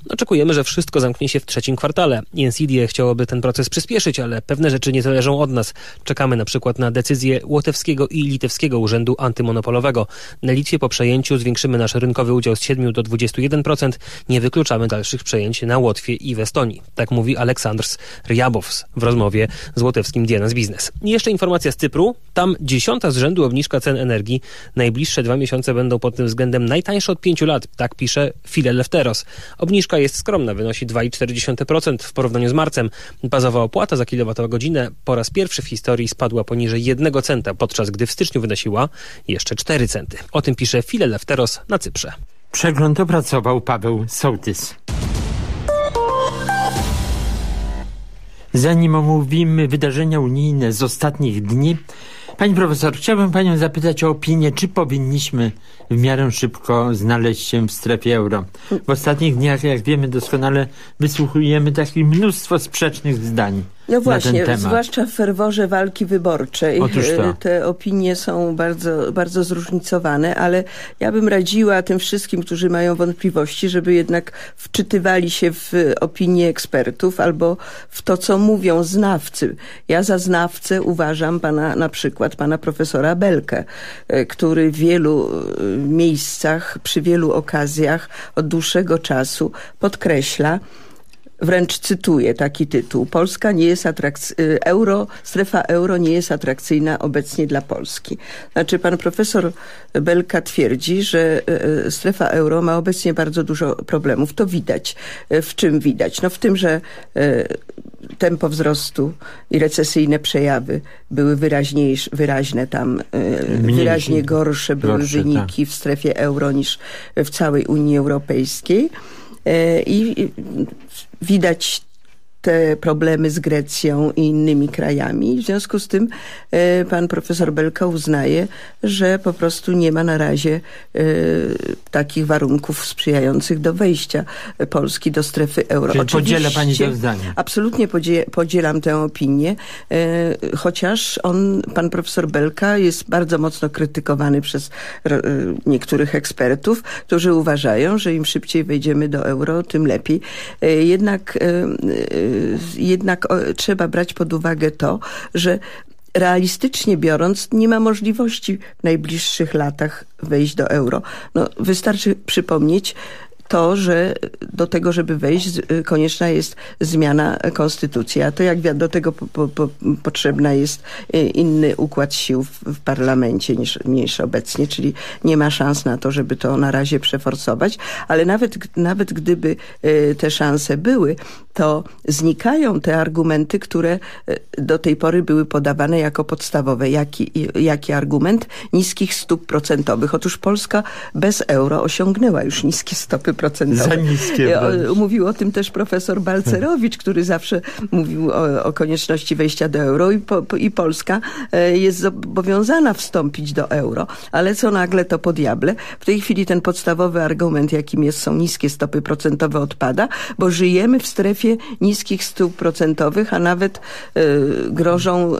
Oczekujemy, że wszystko zamknie się w trzecim kwartale. Jensidie chciałoby ten proces przyspieszyć, ale pewne rzeczy nie zależą od nas. Czekamy na przykład na decyzję Łotewskiego i Litewskiego Urzędu Antymonopolowego. Na Litwie po przejęciu zwiększymy nasz rynkowy udział z 7 do 21%. Nie wykluczamy dalszych przejęć na Łotwie i w Estonii. Tak mówi Aleksandrs Ryabows w rozmowie z łotewskim DNS Biznes. I jeszcze informacja z Cypru. Tam dziesiąta z rzędu obniżka cen energii. Najbliższe dwa miesiące będą pod tym względem najtańsze od pięciu lat. Tak pisze File Lefteros. Obniżka jest skromna, wynosi 2,4% w porównaniu z marcem. Bazowa opłata za kilowatogodzinę po raz pierwszy w historii spadła poniżej 1 centa, podczas gdy w styczniu wynosiła jeszcze 4 centy. O tym pisze File Lefteros na Cyprze. Przegląd opracował Paweł Sołtys. Zanim omówimy wydarzenia unijne z ostatnich dni, Pani profesor, chciałbym Panią zapytać o opinię, czy powinniśmy w miarę szybko znaleźć się w strefie euro. W ostatnich dniach, jak wiemy doskonale, wysłuchujemy takich mnóstwo sprzecznych zdań. No właśnie, zwłaszcza w ferworze walki wyborczej. (laughs) Te opinie są bardzo, bardzo zróżnicowane, ale ja bym radziła tym wszystkim, którzy mają wątpliwości, żeby jednak wczytywali się w opinie ekspertów albo w to, co mówią znawcy. Ja za znawcę uważam pana, na przykład pana profesora Belkę, który w wielu miejscach, przy wielu okazjach od dłuższego czasu podkreśla, wręcz cytuję taki tytuł. Polska nie jest atrakcyjna, euro, strefa euro nie jest atrakcyjna obecnie dla Polski. Znaczy pan profesor Belka twierdzi, że strefa euro ma obecnie bardzo dużo problemów. To widać. W czym widać? No w tym, że tempo wzrostu i recesyjne przejawy były wyraźniejsze, wyraźne tam, Mniejszy, wyraźnie gorsze były wyniki tak. w strefie euro niż w całej Unii Europejskiej. I widać te problemy z Grecją i innymi krajami. W związku z tym e, pan profesor Belka uznaje, że po prostu nie ma na razie e, takich warunków sprzyjających do wejścia Polski do strefy euro. Czyli podziela pani to zdanie? Absolutnie podzielam tę opinię, e, chociaż on, pan profesor Belka jest bardzo mocno krytykowany przez niektórych ekspertów, którzy uważają, że im szybciej wejdziemy do euro, tym lepiej. Jednak jednak trzeba brać pod uwagę to, że realistycznie biorąc, nie ma możliwości w najbliższych latach wejść do euro. No, wystarczy przypomnieć to, że do tego, żeby wejść, konieczna jest zmiana konstytucji. A to jak do tego po, po, potrzebna jest y, inny układ sił w, w parlamencie niż, niż obecnie, czyli nie ma szans na to, żeby to na razie przeforsować, ale nawet, nawet gdyby y, te szanse były, to znikają te argumenty, które y, do tej pory były podawane jako podstawowe. Jaki, jaki argument? Niskich stóp procentowych. Otóż Polska bez euro osiągnęła już niskie stopy procentowe. Za niskie Mówił o tym też profesor Balcerowicz, który zawsze mówił o, o konieczności wejścia do euro i, po, i Polska jest zobowiązana wstąpić do euro. Ale co nagle to po diable? W tej chwili ten podstawowy argument, jakim jest, są niskie stopy procentowe odpada, bo żyjemy w strefie niskich stóp procentowych, a nawet y, grożą y,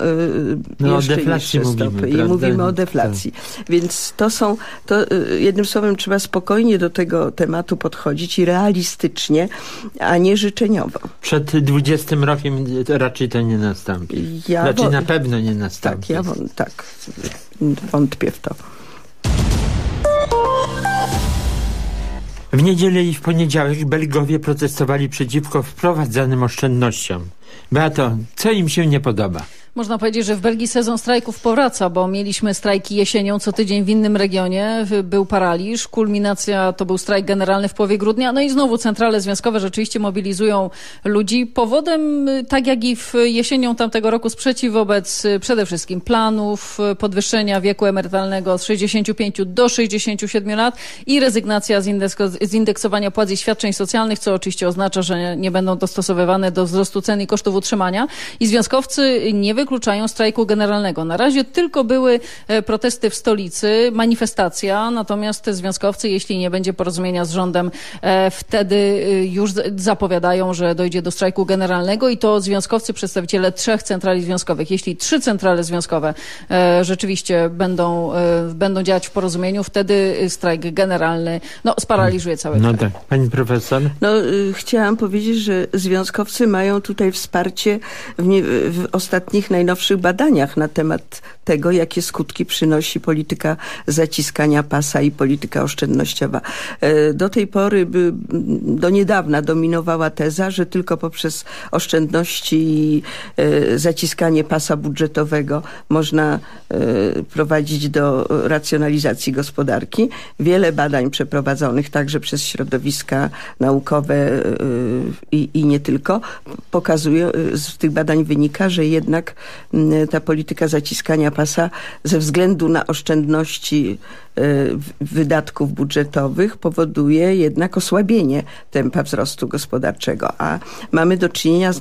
no, jeszcze niższe stopy. Mówimy, I mówimy o deflacji. Tak. Więc to są, to y, jednym słowem trzeba spokojnie do tego tematu podchodzić i realistycznie, a nie życzeniowo. Przed 20 rokiem raczej to nie nastąpi. Ja znaczy na pewno nie nastąpi. Tak, ja tak, wątpię w to. W niedzielę i w poniedziałek Belgowie protestowali przeciwko wprowadzanym oszczędnościom. Beato, co im się nie podoba? Można powiedzieć, że w Belgii sezon strajków powraca, bo mieliśmy strajki jesienią co tydzień w innym regionie. Był paraliż, kulminacja to był strajk generalny w połowie grudnia. No i znowu centrale związkowe rzeczywiście mobilizują ludzi. Powodem, tak jak i w jesienią tamtego roku, sprzeciw wobec przede wszystkim planów podwyższenia wieku emerytalnego z 65 do 67 lat i rezygnacja z, indeksowania płac i świadczeń socjalnych, co oczywiście oznacza, że nie będą dostosowywane do wzrostu cen i kosztów utrzymania. I związkowcy nie wykluczają strajku generalnego. Na razie tylko były e, protesty w stolicy, manifestacja, natomiast związkowcy, jeśli nie będzie porozumienia z rządem, e, wtedy e, już zapowiadają, że dojdzie do strajku generalnego i to związkowcy, przedstawiciele trzech centrali związkowych. Jeśli trzy centrale związkowe rzeczywiście będą, będą działać w porozumieniu, wtedy strajk generalny no, sparaliżuje cały No tak. Pani profesor? No, chciałam powiedzieć, że związkowcy mają tutaj wsparcie w, nie, w ostatnich najnowszych badaniach na temat tego, jakie skutki przynosi polityka zaciskania pasa i polityka oszczędnościowa. E, do tej pory, do niedawna dominowała teza, że tylko poprzez oszczędności i e, zaciskanie pasa budżetowego można e, prowadzić do racjonalizacji gospodarki. Wiele badań przeprowadzonych także przez środowiska naukowe i, i nie tylko pokazuje, z tych badań wynika, że jednak ta polityka zaciskania pasa ze względu na oszczędności wydatków budżetowych powoduje jednak osłabienie tempa wzrostu gospodarczego, a mamy do czynienia z,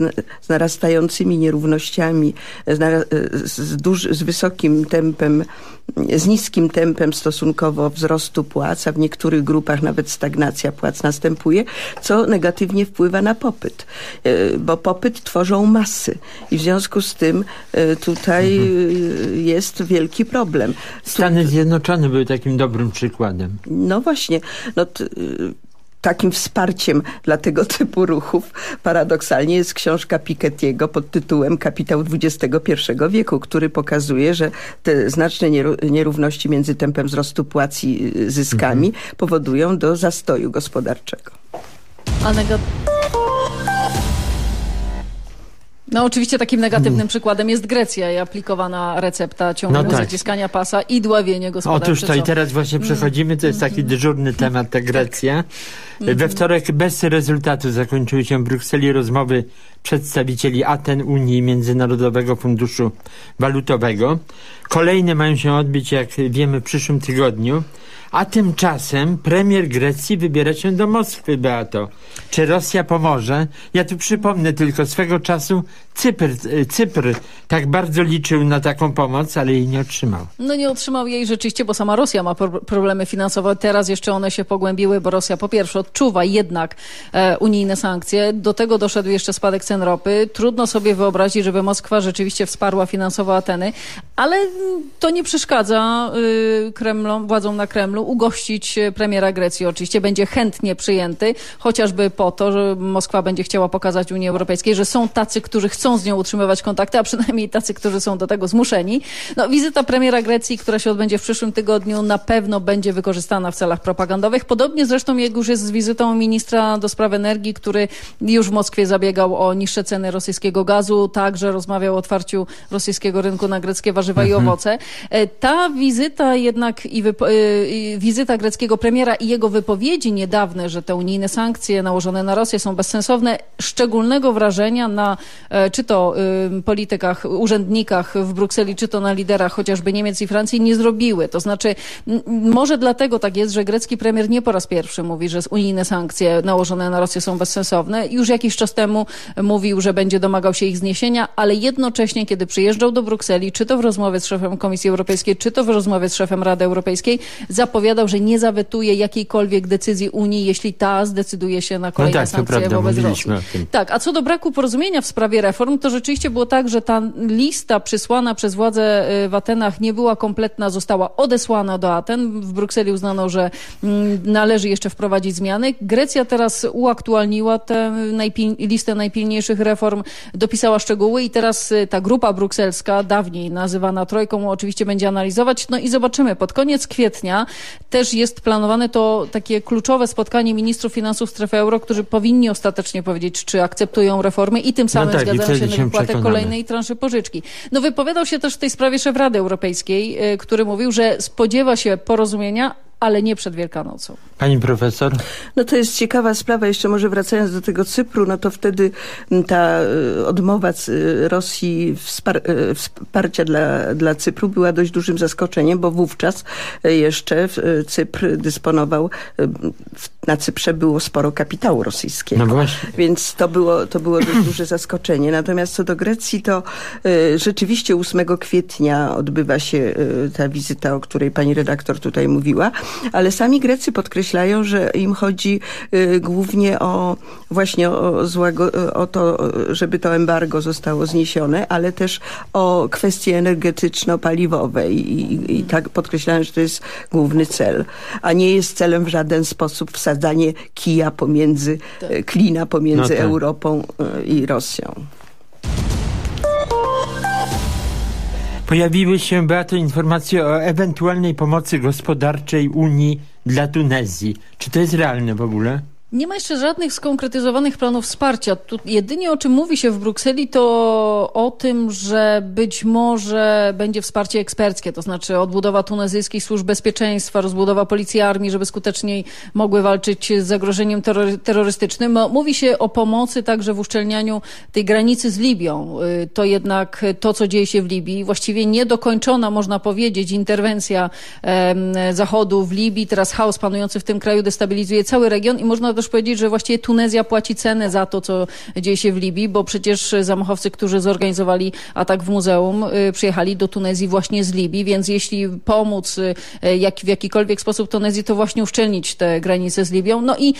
narastającymi nierównościami, z, z, duży, z wysokim tempem z niskim tempem stosunkowo wzrostu płac, a w niektórych grupach nawet stagnacja płac następuje, co negatywnie wpływa na popyt, e, bo popyt tworzą masy i w związku z tym tutaj mhm. Jest wielki problem. Stany Zjednoczone były takim dobrym przykładem. No właśnie. No takim wsparciem dla tego (laughs) typu ruchów paradoksalnie jest książka Piketty'ego pod tytułem Kapitał XXI wieku, który pokazuje, że te znaczne nierówności między tempem wzrostu płac i y, zyskami mhm. powodują do zastoju gospodarczego. A no oczywiście takim negatywnym hmm. przykładem jest Grecja i aplikowana recepta ciągłego no tak. zaciskania pasa i dławienie gospodarcze. Otóż to i teraz właśnie mm. przechodzimy, to jest taki mm -hmm. dyżurny temat, ta Grecja. We wtorek bez rezultatu zakończyły się w Brukseli rozmowy przedstawicieli Aten, Unii Międzynarodowego Funduszu Walutowego. Kolejne mają się odbyć, jak wiemy, w przyszłym tygodniu. A tymczasem premier Grecji wybiera się do Moskwy, Beato. Czy Rosja pomoże? Ja tu przypomnę tylko, swego czasu Cypr, Cypr tak bardzo liczył na taką pomoc, ale jej nie otrzymał. No nie otrzymał jej rzeczywiście, bo sama Rosja ma problemy finansowe. Teraz jeszcze one się pogłębiły, bo Rosja po pierwsze odczuwa jednak e, unijne sankcje. Do tego doszedł jeszcze spadek cen ropy. Trudno sobie wyobrazić, żeby Moskwa rzeczywiście wsparła finansowo Ateny, ale to nie przeszkadza y, Kremlom, władzom na Kremlu ugościć premiera Grecji. Oczywiście będzie chętnie przyjęty, chociażby po to, że Moskwa będzie chciała pokazać Unii Europejskiej, że są tacy, którzy chcą z nią utrzymywać kontakty, a przynajmniej tacy, którzy są do tego zmuszeni. No, wizyta premiera Grecji, która się odbędzie w przyszłym tygodniu, na pewno będzie wykorzystana w celach propagandowych. Podobnie zresztą jak już jest z wizytą ministra do spraw energii, który już w Moskwie zabiegał o niższe ceny rosyjskiego gazu, także rozmawiał o otwarciu rosyjskiego rynku na greckie warzywa mhm. i owoce. Ta wizyta jednak i, i wizyta greckiego premiera i jego wypowiedzi niedawne, że te unijne sankcje nałożone na Rosję są bezsensowne, szczególnego wrażenia na czy to politykach, urzędnikach w Brukseli, czy to na liderach chociażby Niemiec i Francji nie zrobiły. To znaczy, może dlatego tak jest, że grecki premier nie po raz pierwszy mówi, że unijne sankcje nałożone na Rosję są bezsensowne. Już jakiś czas temu mówił, że będzie domagał się ich zniesienia, ale jednocześnie, kiedy przyjeżdżał do Brukseli, czy to w rozmowie z szefem Komisji Europejskiej, czy to w rozmowie z szefem Rady Europejskiej, zapowiadał, że nie zawetuje jakiejkolwiek decyzji Unii, jeśli ta zdecyduje się na kolejne no tak, sankcje prawda, wobec Rosji. Tak, a co do braku porozumienia w sprawie reform, to rzeczywiście było tak, że ta lista przysłana przez władze y, w Atenach nie była kompletna, została odesłana do Aten. W Brukseli uznano, że mm, należy jeszcze wprowadzić zmiany. Grecja teraz uaktualniła tę najpil listę najpilniejszych reform, dopisała szczegóły i teraz y, ta grupa brukselska, dawniej nazywana Trojką, oczywiście będzie analizować. No i zobaczymy. Pod koniec kwietnia też jest planowane to takie kluczowe spotkanie ministrów finansów strefy euro, którzy powinni ostatecznie powiedzieć, czy akceptują reformy i tym no samym no tak, zgadzają się na wypłatę przekonamy. kolejnej transzy pożyczki. No wypowiadał się też w tej sprawie szef Rady Europejskiej, y, który mówił, że spodziewa się porozumienia, ale nie przed Wielkanocą. Pani profesor? No to jest ciekawa sprawa. Jeszcze może wracając do tego Cypru, no to wtedy ta y, odmowa y, Rosji wspar y, wsparcia dla, dla Cypru była dość dużym zaskoczeniem, bo wówczas jeszcze Cypr dysponował, na Cyprze było sporo kapitału rosyjskiego. No właśnie. Więc to było, to było dość duże zaskoczenie. Natomiast co do Grecji, to rzeczywiście 8 kwietnia odbywa się ta wizyta, o której pani redaktor tutaj mówiła ale sami Grecy podkreślają, że im chodzi y, głównie o właśnie o, złego, o to, żeby to embargo zostało zniesione, ale też o kwestie energetyczno-paliwowe i, i, i tak podkreślają, że to jest główny cel, a nie jest celem w żaden sposób wsadzanie kija pomiędzy, tak. klina pomiędzy no tak. Europą y, i Rosją. Pojawiły się, Beato, informacje o ewentualnej pomocy gospodarczej Unii dla Tunezji. Czy to jest realne w ogóle? Nie ma jeszcze żadnych skonkretyzowanych planów wsparcia. Tu jedynie o czym mówi się w Brukseli to o tym, że być może będzie wsparcie eksperckie, to znaczy odbudowa tunezyjskich służb bezpieczeństwa, rozbudowa policji armii, żeby skuteczniej mogły walczyć z zagrożeniem terrorystycznym. Mówi się o pomocy także w uszczelnianiu tej granicy z Libią. Y, to jednak to, co dzieje się w Libii, właściwie niedokończona, można powiedzieć, interwencja Zachodu w Libii. Teraz chaos panujący w tym kraju destabilizuje cały region i można też powiedzieć, że właściwie Tunezja płaci cenę za to, co dzieje się w Libii, bo przecież zamachowcy, którzy zorganizowali atak w muzeum, y, przyjechali do Tunezji właśnie z Libii, więc jeśli pomóc y, jak, w jakikolwiek sposób Tunezji, to właśnie uszczelnić te granice z Libią. No i,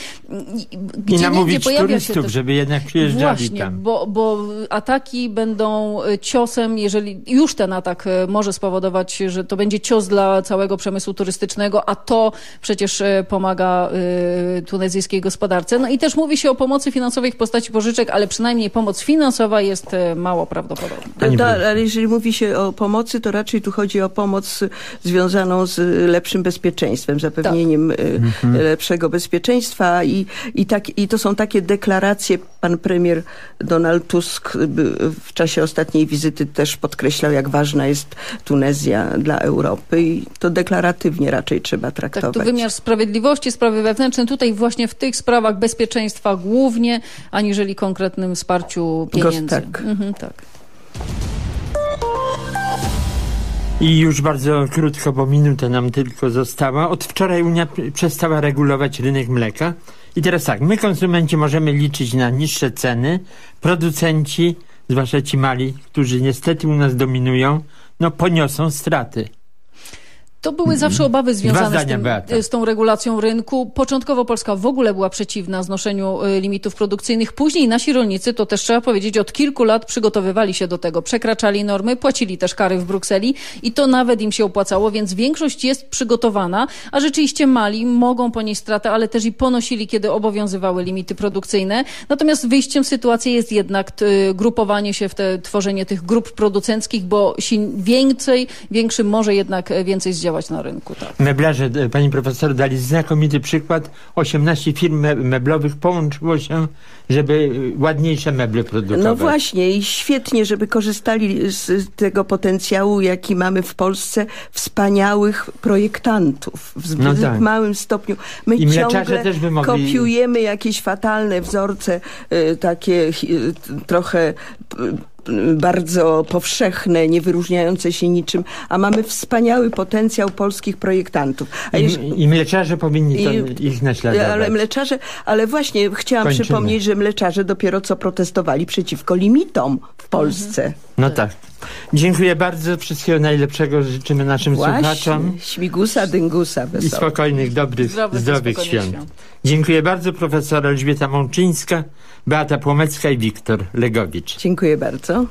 gdzie I namówić turystów, też, żeby jednak przyjeżdżali właśnie, tam. Bo, bo ataki będą y, ciosem, jeżeli już ten atak może spowodować, że to będzie cios dla całego przemysłu turystycznego, a to przecież pomaga tunezyjskiej gospodarce. No i też mówi się o pomocy finansowej w postaci pożyczek, ale przynajmniej pomoc finansowa jest e, mało prawdopodobna. Da, ale jeżeli mówi się o pomocy, to raczej tu chodzi o pomoc związaną z lepszym bezpieczeństwem, zapewnieniem tak. Mhm. lepszego bezpieczeństwa i, i, tak, i to są takie deklaracje. Pan premier Donald Tusk w czasie ostatniej wizyty też podkreślał, jak ważna jest Tunezja dla Europy i to deklaratywnie raczej trzeba traktować. Tak, to wymiar sprawiedliwości, sprawy wewnętrzne. Tutaj właśnie w tych sprawach bezpieczeństwa głównie, aniżeli konkretnym wsparciu pieniędzy. tak. Mhm, tak. I już bardzo krótko, bo minuta nam tylko została. Od wczoraj Unia przestała regulować rynek mleka. I teraz tak, my konsumenci możemy liczyć na niższe ceny, producenci, zwłaszcza ci mali, którzy niestety u nas dominują, no poniosą straty. To były mhm. zawsze obawy związane z, tym, z, tą regulacją rynku. Początkowo Polska w ogóle była przeciwna znoszeniu y, limitów produkcyjnych. Później nasi rolnicy, to też trzeba powiedzieć, od kilku lat przygotowywali się do tego. Przekraczali normy, płacili też kary w Brukseli i to nawet im się opłacało, więc większość jest przygotowana, a rzeczywiście mali mogą ponieść stratę, ale też i ponosili, kiedy obowiązywały limity produkcyjne. Natomiast wyjściem z sytuacji jest jednak y, grupowanie się w te, tworzenie tych grup producenckich, bo więcej, większy może jednak więcej zdziałać działać na rynku. Tak. Meblarze, e, pani profesor, dali znakomity przykład. 18 firm meblowych połączyło się, żeby ładniejsze meble produkować. No właśnie i świetnie, żeby korzystali z tego potencjału, jaki mamy w Polsce, wspaniałych projektantów w zbyt no tak. małym stopniu. My I ciągle też by mogli... kopiujemy jakieś fatalne wzorce, y, takie y, trochę bardzo powszechne, nie wyróżniające się niczym, a mamy wspaniały potencjał polskich projektantów. A I, I mleczarze powinni to, i, ich naśladować. Ale mleczarze, ale właśnie chciałam Kończymy. przypomnieć, że mleczarze dopiero co protestowali przeciwko limitom w Polsce. Mhm. No tak. Dziękuję bardzo. Wszystkiego najlepszego życzymy naszym Właśnie. słuchaczom. Śmigusa, dyngusa. Wesoło. I spokojnych, dobrych, zdrowych, zdrowych świąt. świąt. Dziękuję bardzo. Profesor Elżbieta Mączyńska, Beata Płomecka i Wiktor Legowicz. Dziękuję bardzo.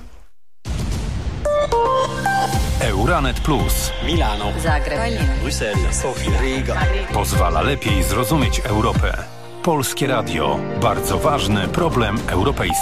Euranet Plus. Milano. Zagreb. Bruksela. Sofia. Riga. Pozwala lepiej zrozumieć Europę. Polskie Radio. Bardzo ważny problem europejski.